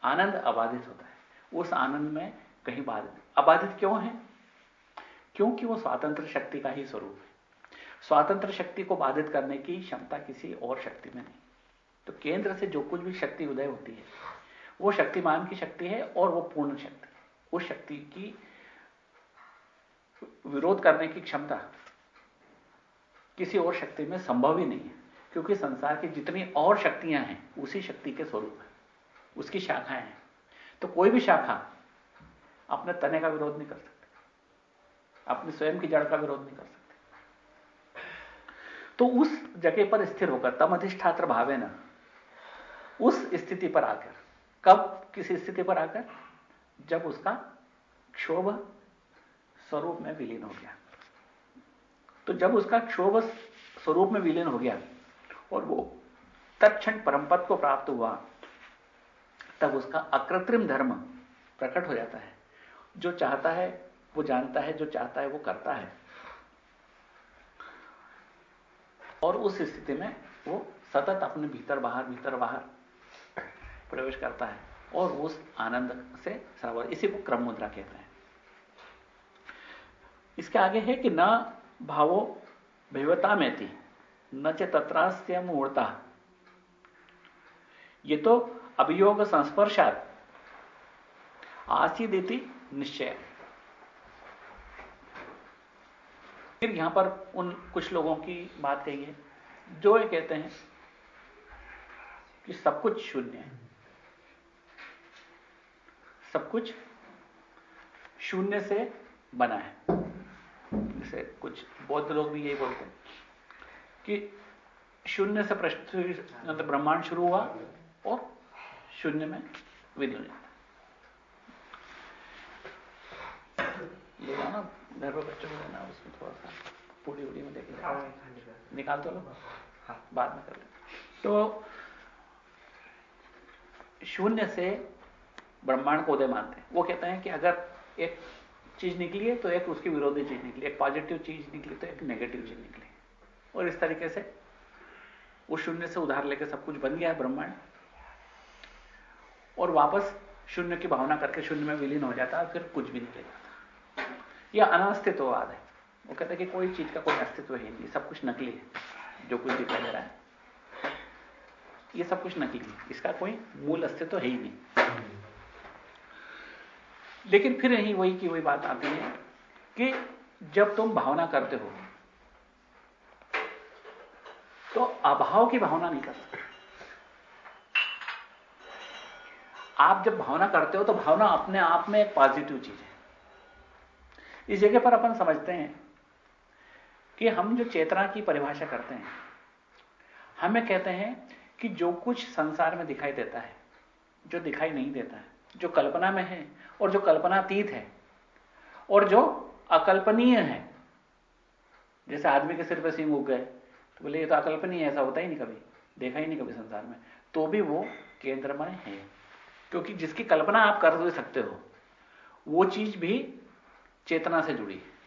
आनंद अबाधित होता है। उस आनंद में कहीं बाधित अबाधित क्यों है? क्योंकि वो स्वतंत्र शक्ति का ही स्वरूप है। स्वतंत्र शक्ति को बाधित करने की क्षमता किसी और शक्ति में नहीं। तो केंद्र से जो कुछ भी शक्ति उदय होती है, वो शक्तिमान की शक्ति है और वो पूर्ण शक्ति उस शक्ति की विरोध करने की क्षमता किसी और शक्ति में संभव ही नहीं है, क्योंकि संसार की जितनी और शक्तियाँ हैं, उसी शक्ति के स्वरूप है, उसकी शाखाएँ हैं। तो कोई भी शाखा अपने तने का विरोध नहीं कर सकती, अपने स्वयं की जड़ का विरोध नहीं कर सकती। तो उस जगह पर स्थिर होकर, तम अधिष्ठात्र भावे न, उस स्थिति पर आकर, कब, किस स्थिति पर आकर, जब उसका क्षोभ स्वरूप में विलीन हो गया। तो जब उसका क्षोभ स्वरूप में विलीन हो गया और वो तत्क्षण परमपद को प्राप्त हुआ, तब उसका अकृत्रिम धर्म प्रकट हो जाता है। जो चाहता है, वो जानता है, जो चाहता है, वो करता है। और उस स्थिति में वो सतत अपने भीतर बाहर भीतर बाहर प्रवेश करता है और उस आनंद से सरोवर इसी को क्रम मुद्रा कहते हैं। इसके आगे है कि न भावो भैवता में थी न च तत्रास्य मूर्ता। ये तो अभियोग संस्पर्शात। आसीदिति निश्चय। फिर यहाँ पर उन कुछ लोगों की बात कही है जो ये कहते हैं कि सब कुछ शून्य है। सब कुछ शून्य से बना है। जैसे कुछ बौद्ध लोग भी यही बोलते हैं कि शून्य से पृथ्वी ब्रह्मांड शुरू हुआ और शून्य में विलीन ले जाना घर पर बच्चों को देना उसमें थोड़ा सा पूड़ी उड़ी में देख निकाल तो लो। हाँ। बाद में कर ले तो शून्य से ब्रह्मांड को उदय मानते हैं। वो कहते हैं कि अगर एक चीज़ निकली है तो एक उसकी विरोधी चीज़ निकली, एक पॉजिटिव चीज़ निकली तो एक नेगेटिव चीज़ निकली। और इस तरीके से उस शून्य से उधार लेकर सब कुछ बन गया है ब्रह्मांड। और वापस शून्य की भावना करके शून्य में विलीन हो जाता है, फिर कुछ भी निकल जाता यह अनास्तित्ववाद है। वो कहता हैं कि कोई चीज़ का कोई अस्तित्व ही नहीं, सब कुछ नकली है, जो कुछ दिखाई दे रहा है। ये सब कुछ नकली है, इसका कोई मूल अस्तित्व है ही नहीं। लेकिन फिर यही वही की वही बात आती है कि जब तुम भावना करते हो तो अभाव की भावना नहीं कर सकते। आप जब भावना करते हो तो भावना अपने आप में एक पॉजिटिव चीज़ है। इस जगह पर अपन समझते हैं कि हम जो चेतना की परिभाषा करते हैं, हमें कहते हैं कि जो कुछ संसार में दिखाई देता है, जो दिखाई नहीं देता है जो कल्पना में है और जो कल्पनातीत है और जो अकल्पनीय है। जैसे आदमी के सिर पर सिंह उग गए तो बोले, ये तो अकल्पनीय ऐसा होता ही नहीं कभी, देखा ही नहीं कभी संसार में। तो भी वो केंद्रमय है, क्योंकि जिसकी कल्पना आप कर सकते हो, वो चीज़ भी चेतना से जुड़ी है।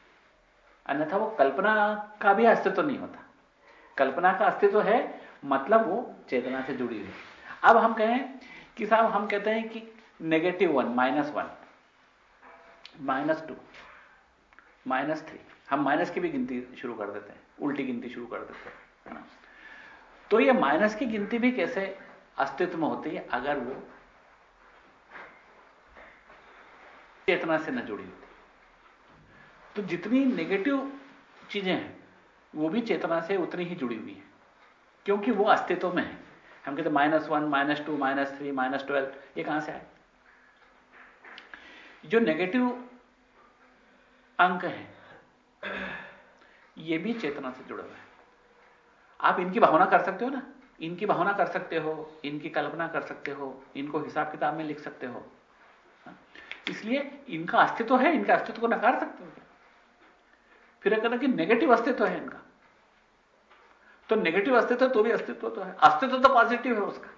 अन्यथा वो कल्पना का भी अस्तित्व तो नहीं होता। कल्पना का अस्तित्व तो है मतलब वो चेतना से जुड़ी हुई अब हम कहें कि साहब, हम कहते हैं कि negative one minus one minus two minus three हम माइनस की भी गिनती शुरू कर देते हैं। उल्टी गिनती शुरू कर देते हैं तो ये माइनस की गिनती भी कैसे अस्तित्व में होती है? अगर वो चेतना से न जुड़ी होती तो जितनी नेगेटिव चीज़ें हैं, वो भी चेतना से उतनी ही जुड़ी हुई है। क्योंकि वो अस्तित्व में है। हम कहते minus one minus two minus three minus twelve ये कहाँ से आए? जो नेगेटिव अंक है, ये भी चेतना से जुड़ा हुआ है। आप इनकी भावना कर सकते हो ना? इनकी भावना कर सकते हो, इनकी कल्पना कर सकते हो, इनको हिसाब किताब में लिख सकते हो? इसलिए इनका अस्तित्व है, इनके अस्तित्व को नकार सकते हो फिर कहना कि नेगेटिव अस्तित्व है इनका तो नेगेटिव अस्तित्व तो भी अस्तित्व तो है। अस्तित्व तो पॉजिटिव है उसका।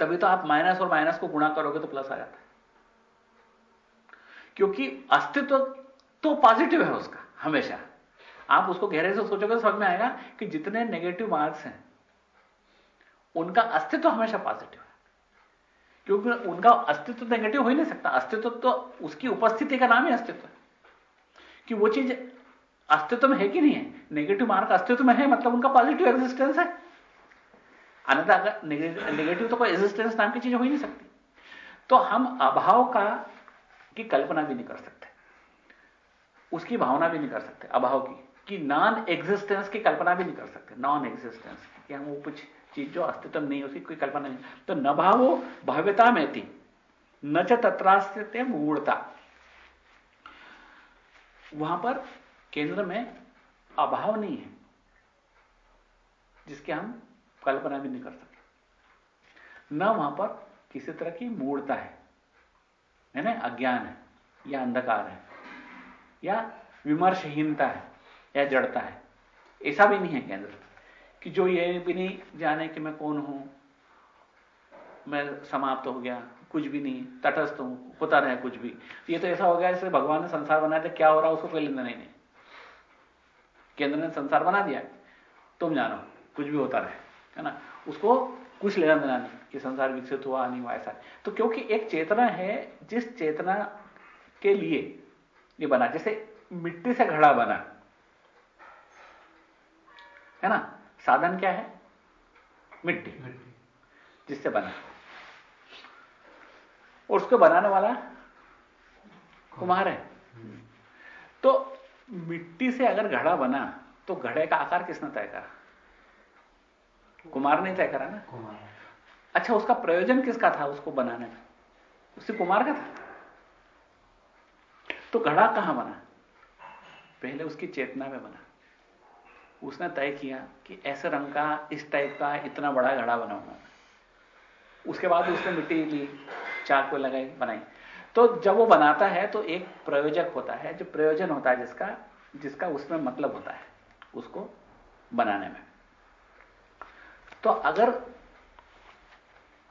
तभी तो आप माइनस और माइनस को गुणा करोगे तो प्लस आ जाता है। क्योंकि अस्तित्व तो पॉजिटिव है उसका, हमेशा। आप उसको गहरे से सोचोगे तो समझ में आएगा कि जितने नेगेटिव मार्क्स हैं, उनका अस्तित्व हमेशा पॉजिटिव है। क्योंकि उनका अस्तित्व नेगेटिव हो ही नहीं सकता। अस्तित्व तो उसकी उपस्थिति का नाम ही अस्तित्व है। कि वो चीज़ अस्तित्व में है कि नहीं है? नेगेटिव मार्क अस्तित्व में है मतलब उनका पॉजिटिव एग्जिस्टेंस है। अन्यथा अगर नेगेटिव तो कोई एग्जिस्टेंस नाम की चीज़ हो ही नहीं सकती। तो हम अभाव का की कल्पना भी नहीं कर सकते। उसकी भावना भी नहीं कर सकते, अभाव की। कि नॉन एग्जिस्टेंस की कल्पना भी नहीं कर सकते नॉन एग्जिस्टेंस कि हम वो कुछ चीज़ जो अस्तित्व नहीं उसकी कोई कल्पना नहीं तो न भावो भव्यता में थी न च तत्रास्तित्व मूर्ता वहाँ पर केंद्र में अभाव नहीं है, जिसके हम कल्पना भी नहीं कर सकते। न वहाँ पर किसी तरह की मूर्ता है। है ना? अज्ञान है या अंधकार है या विमर्शहीनता है या जड़ता है। ऐसा भी नहीं है केंद्र। कि जो ये भी नहीं जाने कि मैं कौन हूँ मैं समाप्त हो गया कुछ भी नहीं तटस्थ हूँ होता रहे कुछ भी। ये तो ऐसा हो गया जैसे भगवान ने संसार बनाया था क्या हो रहा उसको कोई लेना नहीं, केंद्र ने संसार बना दिया तुम जानो कुछ भी होता रहे है ना? उसको कुछ लेना देना नहीं। कि संसार विकसित हुआ नहीं हुआ ऐसा तो क्योंकि एक चेतना है जिस चेतना के लिए ये बना जैसे मिट्टी से घड़ा बना है ना? साधन क्या है? मिट्टी। जिससे बना। और उसको बनाने वाला कुमार है। तो मिट्टी से अगर घड़ा बना तो घड़े का आकार किसने तय करा? कुमार ने तय करा ना? कुमार अच्छा उसका प्रयोजन किसका था, उसको बनाने में उसी कुमार का था? तो घड़ा कहाँ बना? पहले उसकी चेतना में बना। उसने तय किया कि ऐसे रंग का, इस टाइप का, इतना बड़ा घड़ा बनाऊँगा उसके बाद उसने मिट्टी ली चाक पे लगाई, बनाई। तो जब वो बनाता है तो एक प्रयोजक होता है, जो प्रयोजन होता है जिसका जिसका उसमें मतलब होता है, उसको बनाने में। तो अगर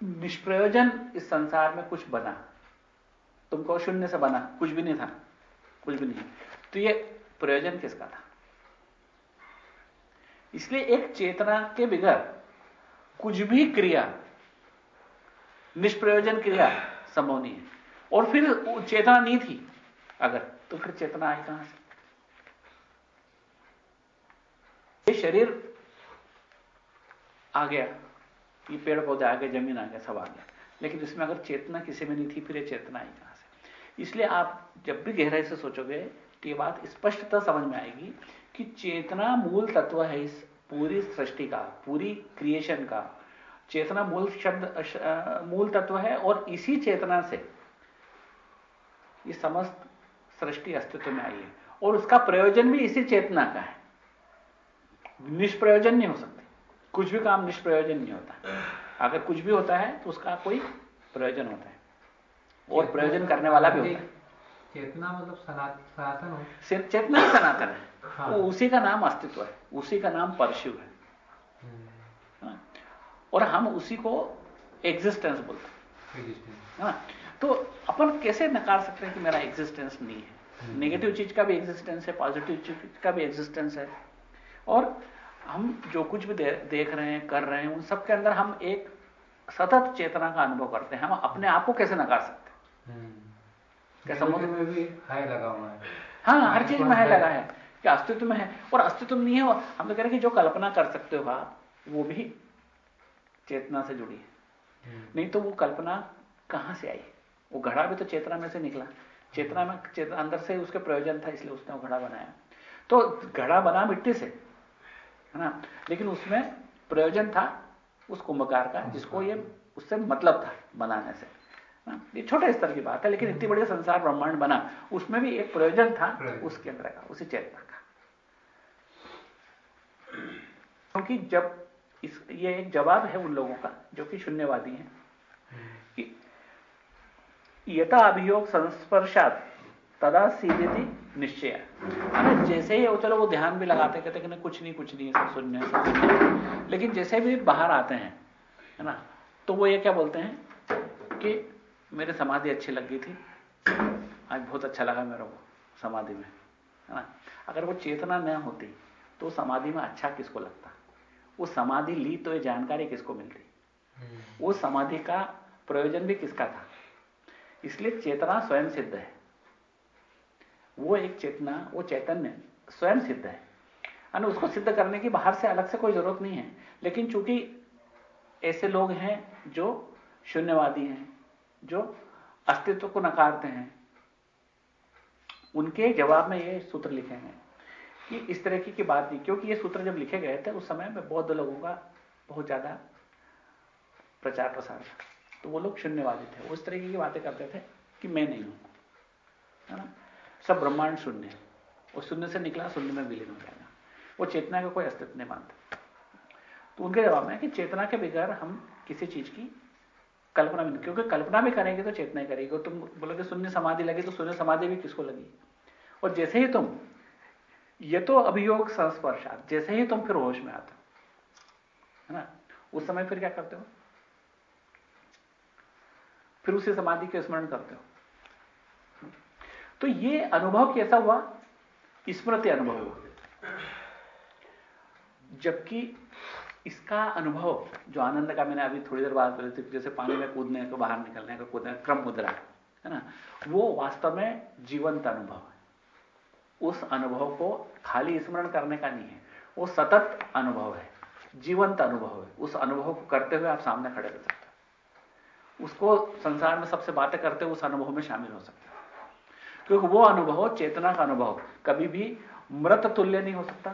निष्प्रयोजन इस संसार में कुछ बना। तुमको शून्य से बना, कुछ भी नहीं था, कुछ भी नहीं। तो ये प्रयोजन किसका था? इसलिए एक चेतना के बिगड़ कुछ भी क्रिया, निष्प्रयोजन क्रिया संभव नहीं है। और फिर चेतना नहीं थी। अगर तो फिर चेतना आई कहाँ से? ये शरीर आ गया। ये पेड़ पौधे आ गए ज़मीन आ गया सब आ गया लेकिन इसमें अगर चेतना किसी में नहीं थी, फिर ये चेतना आई कहाँ से? इसलिए आप जब भी गहराई से सोचोगे तो ये बात स्पष्टता समझ में आएगी कि चेतना मूल तत्व है इस पूरी सृष्टि का, पूरी क्रिएशन का। चेतना मूल शब्द मूल तत्व है और इसी चेतना से ये समस्त सृष्टि अस्तित्व में आई है। और उसका प्रयोजन भी इसी चेतना का है। निष्प्रयोजन नहीं हो सकते। कुछ भी काम निष्प्रयोजन नहीं होता। अगर कुछ भी होता है तो उसका कोई प्रयोजन होता है। और प्रयोजन करने वाला भी होता है। चेतना मतलब सनातन हो। चेतना ही सनातन है। हाँ। वो उसी का नाम अस्तित्व है। उसी का नाम परशु है। हम्म। हाँ। और हम उसी को एग्जिस्टेंस बोलते हैं। हाँ। तो अपन कैसे नकार सकते हैं कि मेरा एग्जिस्टेंस नहीं है? नेगेटिव हम्म। चीज़ का भी एग्जिस्टेंस है पॉजिटिव चीज़ का भी एग्जिस्टेंस है। और हम जो कुछ भी दे, देख रहे हैं कर रहे हैं उन सब के अंदर हम एक सतत चेतना का अनुभव करते हैं। हम अपने आप को कैसे नकार सकते हैं? हम्म। समझ में भी है लगा हुआ है। हाँ हर चीज़ में है लगा है कि अस्तित्व में है और अस्तित्व नहीं है हम तो कह रहे हैं कि जो कल्पना कर सकते हो आप वो भी चेतना से जुड़ी है। हम्म। नहीं तो वो कल्पना कहाँ से आई? वो घड़ा भी तो चेतना में से निकला। चेतना में चेतना अंदर से उसके प्रयोजन था इसलिए उसने वो घड़ा बनाया। तो घड़ा बना मिट्टी से। है ना? लेकिन उसमें प्रयोजन था उस कुंभकार का जिसको ये उससे मतलब था बनाने से ये छोटे स्तर की बात है लेकिन इतनी बड़ी संसार ब्रह्मांड बना उसमें भी एक प्रयोजन था उस केंद्र का उसी चेतना का। क्योंकि जब इस ये एक जवाब है उन लोगों का जो कि शून्यवादी हैं कि यथा अभियोग संस्पर्शात तदा सीधे निश्चय। है जैसे ही चलो वो ध्यान भी लगाते कहते कि कुछ नहीं कुछ नहीं सब शून्य सब शून्य लेकिन जैसे भी बाहर आते हैं है ना तो वो ये क्या बोलते हैं कि मेरे समाधि अच्छी लग गई थी आज बहुत अच्छा लगा मेरे को समाधि में है ना। अगर वो चेतना न होती तो समाधि में अच्छा किसको लगता? वो समाधि ली तो ये जानकारी किसको मिलती हम्म। वो समाधि का प्रयोजन भी किसका था? इसलिए चेतना स्वयं सिद्ध है। वो एक चेतना वो चैतन्य स्वयं सिद्ध है। और उसको सिद्ध करने की बाहर से अलग से कोई ज़रूरत नहीं है। लेकिन चूँकि ऐसे लोग हैं जो शून्यवादी हैं जो अस्तित्व को नकारते हैं उनके जवाब में ये सूत्र लिखे हैं कि इस तरह की, की बात नहीं। क्योंकि ये सूत्र जब लिखे गए थे उस समय में बौद्ध लोगों का बहुत ज़्यादा प्रचार प्रसार था। तो वो लोग शून्यवादी थे। उस तरीके की बातें करते थे कि मैं नहीं हूँ। है ना? सब ब्रह्मांड शून्य है। और शून्य से निकला, शून्य में विलीन हो जाएगा। वो चेतना का कोई अस्तित्व नहीं मानता। तो उनके जवाब में कि चेतना के बगैर हम किसी चीज़ की कल्पना भी नहीं, क्योंकि कल्पना भी करेंगे तो चेतना ही करेगी। और तुम बोलोगे शून्य समाधि लगी तो शून्य समाधि भी किसको लगी? और जैसे ही तुम, ये तो अभियोग संस्पर्शात, जैसे ही तुम फिर होश में आते हो, है ना? उस समय फिर क्या करते हो? फिर उसी समाधि के स्मरण करते हो। तो ये अनुभव कैसा हुआ? स्मृति अनुभव हुआ। जबकि इसका अनुभव, जो आनंद का मैंने अभी थोड़ी देर बात करी थी जैसे पानी में कूदने को, बाहर निकलने का कूदने का क्रम मुद्रा है ना? वो वास्तव में जीवंत अनुभव है। उस अनुभव को खाली स्मरण करने का नहीं है। वो सतत अनुभव है। जीवंत अनुभव है। उस अनुभव को करते हुए आप सामने खड़े रह सकते हो। उसको संसार में सबसे बातें करते हुए उस अनुभव में शामिल हो सकते हो। क्योंकि वो अनुभव चेतना का अनुभव। कभी भी मृत तुल्य नहीं हो सकता।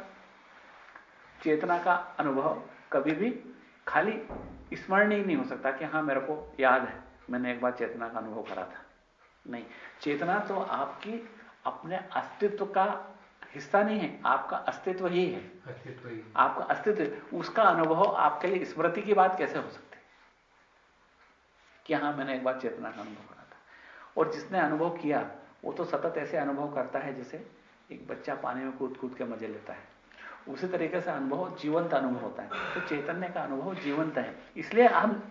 चेतना का अनुभव कभी भी खाली स्मरणीय नहीं हो सकता कि हाँ मेरे को याद है। मैंने एक बार चेतना का अनुभव करा था। नहीं चेतना तो आपकी अपने अस्तित्व का हिस्सा नहीं है आपका अस्तित्व ही है। अस्तित्व ही आपका अस्तित्व उसका अनुभव आपके लिए स्मृति की बात कैसे हो सकती है? कि हाँ मैंने एक बार चेतना का अनुभव करा था। और जिसने अनुभव किया वो तो सतत ऐसे अनुभव करता है जैसे एक बच्चा पानी में कूद कूद के मज़े लेता है। उसी तरीके से अनुभव जीवंत अनुभव होता है। तो चैतन्य का अनुभव जीवंत है। इसलिए हम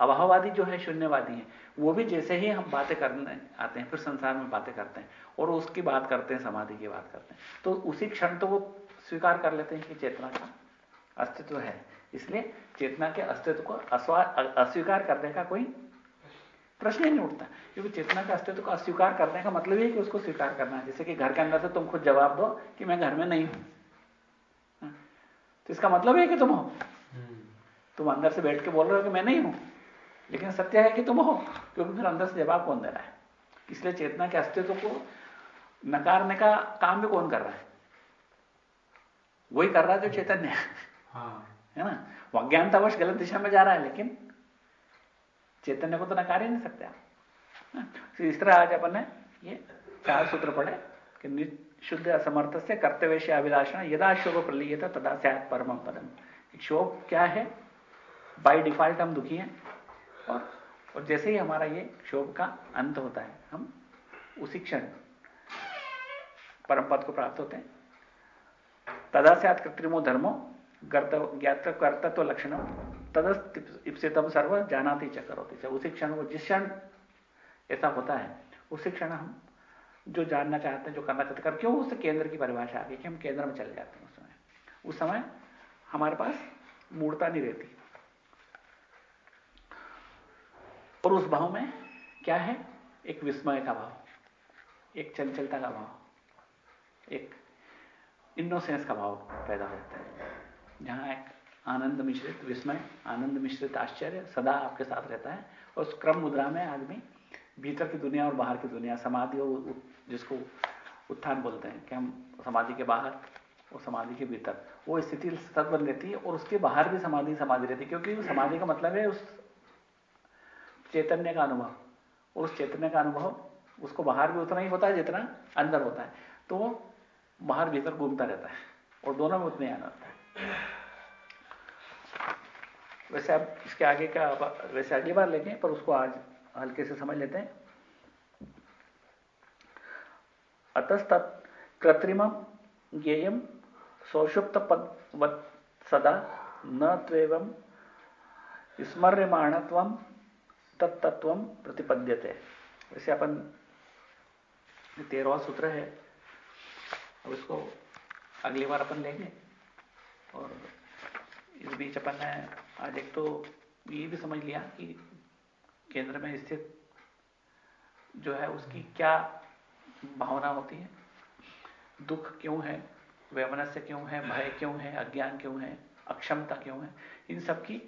अभाववादी जो है, शून्यवादी हैं, वो भी जैसे ही हम बातें करने आते हैं, फिर संसार में बातें करते हैं और उसकी बात करते हैं, समाधि की बात करते हैं। तो उसी क्षण तो वो स्वीकार कर लेते हैं कि चेतना का अस्तित्व है। इसलिए चेतना के अस्तित्व को अस्वीकार करने का कोई प्रश्न ही नहीं उठता क्योंकि चेतना के अस्तित्व को अस्वीकार करने का मतलब ही कि उसको स्वीकार करना है। जैसे कि घर के अंदर से तुम खुद जवाब दो कि मैं घर में नहीं हूँ। तो इसका मतलब है कि तुम हो। हम्म। तुम अंदर से बैठ के बोल रहे हो कि मैं नहीं हूँ। लेकिन सत्य है कि तुम हो क्योंकि फिर अंदर से जवाब कौन दे रहा है? इसलिए चेतना के अस्तित्व को नकारने का काम भी कौन कर रहा है? वही कर रहा है जो चैतन्य है। हाँ। है ना? वो अज्ञानतावश गलत दिशा में जा रहा है लेकिन चैतन्य को तो नकार ही नहीं सकते आप। हाँ। तो इस तरह आज अपन ने ये चार सूत्र पढ़े कि शुद्ध असमर्थ से कर्तव्य से अभिलाषण यदा शोक शोभ था तदा सैत परम पदम। शोभ क्या है? बाय डिफ़ॉल्ट हम दुखी हैं और और जैसे ही हमारा ये शोभ का अंत होता है, हम उसी क्षण परम पद को प्राप्त होते हैं। तदा सैत कृत्रिमो धर्मो ज्ञात कर्तत्व लक्षण तदस्त इप्सितम सर्व जानाती च करोती उसी क्षण वो जिस क्षण ऐसा होता है, उसी क्षण हम जो जानना चाहते हैं, जो करना चाहते हैं, क्यों उस केंद्र की परिभाषा आ गई कि हम केंद्र में चले जाते हैं उस समय। उस समय हमारे पास मूर्ता नहीं रहती। और उस भाव में क्या है? एक विस्मय का भाव, एक चंचलता का भाव, एक इनोसेंस का भाव पैदा होता है। जहाँ एक आनंद मिश्रित, विस्मय, आनंद मिश्रित आश्चर्य सदा आपके साथ रहता है। और उस क्रम मुद्रा में आदमी भीतर की दुनिया और बाहर की दुनिया, समाधि और जिसको उत्थान बोलते हैं, कि हम समाधि के बाहर और समाधि के भीतर, वो स्थिति सतत बन रहती है और उसके बाहर भी समाधि समाधि रहती है, क्योंकि समाधि का मतलब है उस चैतन्य का अनुभव। और उस चैतन्य का अनुभव, उसको बाहर भी उतना ही होता है जितना अंदर होता है। तो वो बाहर भीतर घूमता रहता है और दोनों में उतना ही आनंद होता है। वैसे अब इसके आगे का वैसे अगली बार लेंगे, पर उसको आज हल्के से समझ लेते हैं। अतस्त कृत्रिम ज्ञेयम सौषुप्त पद सदा न त्वेवम स्मर्यमाणत्व तत्तत्व प्रतिपद्यते। वैसे अपन तेरहवा सूत्र है, अब इसको अगली बार अपन लेंगे, और इस बीच अपन ने आज एक तो ये भी समझ लिया कि केंद्र में स्थित जो है उसकी क्या भावना होती है? दुख क्यों है? वैमनस्य क्यों है? भय क्यों है? अज्ञान क्यों है? अक्षमता क्यों है? इन सब की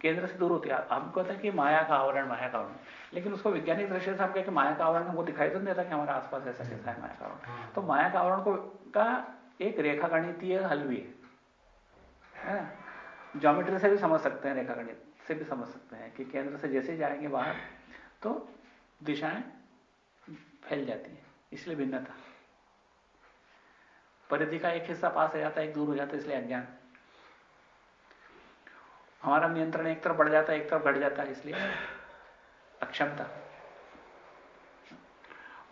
केंद्र से दूर होती है। हम कहते हैं कि माया का आवरण माया का आवरण। लेकिन उसको वैज्ञानिक दृष्टि से हम कहते माया का आवरण हमको दिखाई तो नहीं देता कि हमारे आसपास ऐसा कैसा है माया का आवरण। हाँ। तो माया का आवरण को का एक रेखा गणितीय हल भी है ना? ज्योमेट्री से भी समझ सकते हैं रेखा गणित से भी समझ सकते हैं कि केंद्र से जैसे जाएँगे बाहर तो दिशाएँ फैल जाती है, इसलिए भिन्नता परिधि का एक हिस्सा पास हो जाता है, एक दूर हो जाता है, इसलिए अज्ञान। हमारा नियंत्रण एक तरफ़ बढ़ जाता है, एक तरफ़ घट जाता है, इसलिए अक्षमता।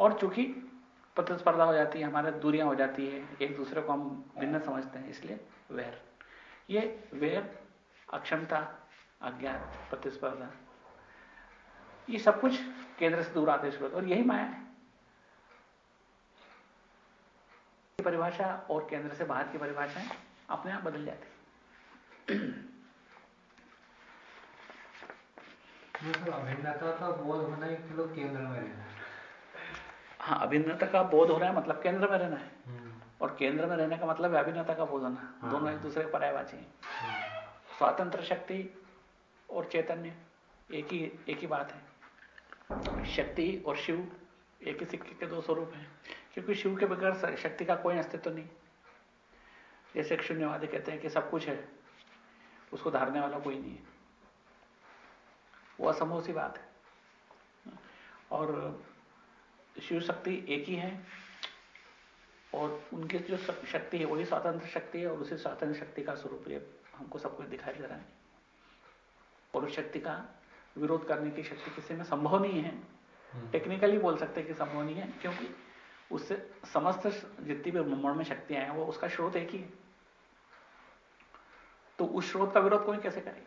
और चूँकि प्रतिस्पर्धा हो जाती है, हमारे दूरियाँ हो जाती है, एक दूसरे को हम भिन्न समझते हैं, इसलिए वैर। ये वैर अक्षमता अज्ञान प्रतिस्पर्धा ये सब कुछ केंद्र से दूर आते शुरू और यही माया है। परिभाषा और केंद्र से बाहर की परिभाषाएँ अपने आप बदल जाती अभिन्नता का बोध होना ही लोग केंद्र में रहना है। हाँ अभिन्नता का बोध हो रहा है मतलब केंद्र में रहना है। और केंद्र में रहने का मतलब है अभिन्नता का बोध होना हाँ। दोनों एक दूसरे के पर्यायवाची हैं। हम्म, स्वतंत्र शक्ति और चैतन्य एक ही एक ही बात है। शक्ति और शिव एक ही सिक्के के दो स्वरूप हैं क्योंकि शिव के बगैर शक्ति का कोई अस्तित्व तो नहीं। जैसे एक शून्यवादी कहते हैं कि सब कुछ है उसको धारने वाला कोई नहीं है। वो असंभव सी बात है। और शिव शक्ति एक ही है और उनकी जो शक्ति है वही स्वतंत्र शक्ति है और उसी स्वतंत्र शक्ति का स्वरूप ये हमको सब कुछ दिखाई दे रहा है। और उस शक्ति का विरोध करने की शक्ति किसी में संभव नहीं है। हम्म। टेक्निकली बोल सकते हैं कि संभव नहीं है क्योंकि उससे समस्त जितनी भी ब्रह्मांड में शक्तियाँ हैं वो उसका स्रोत एक ही है। तो उस स्रोत का विरोध कोई कैसे करे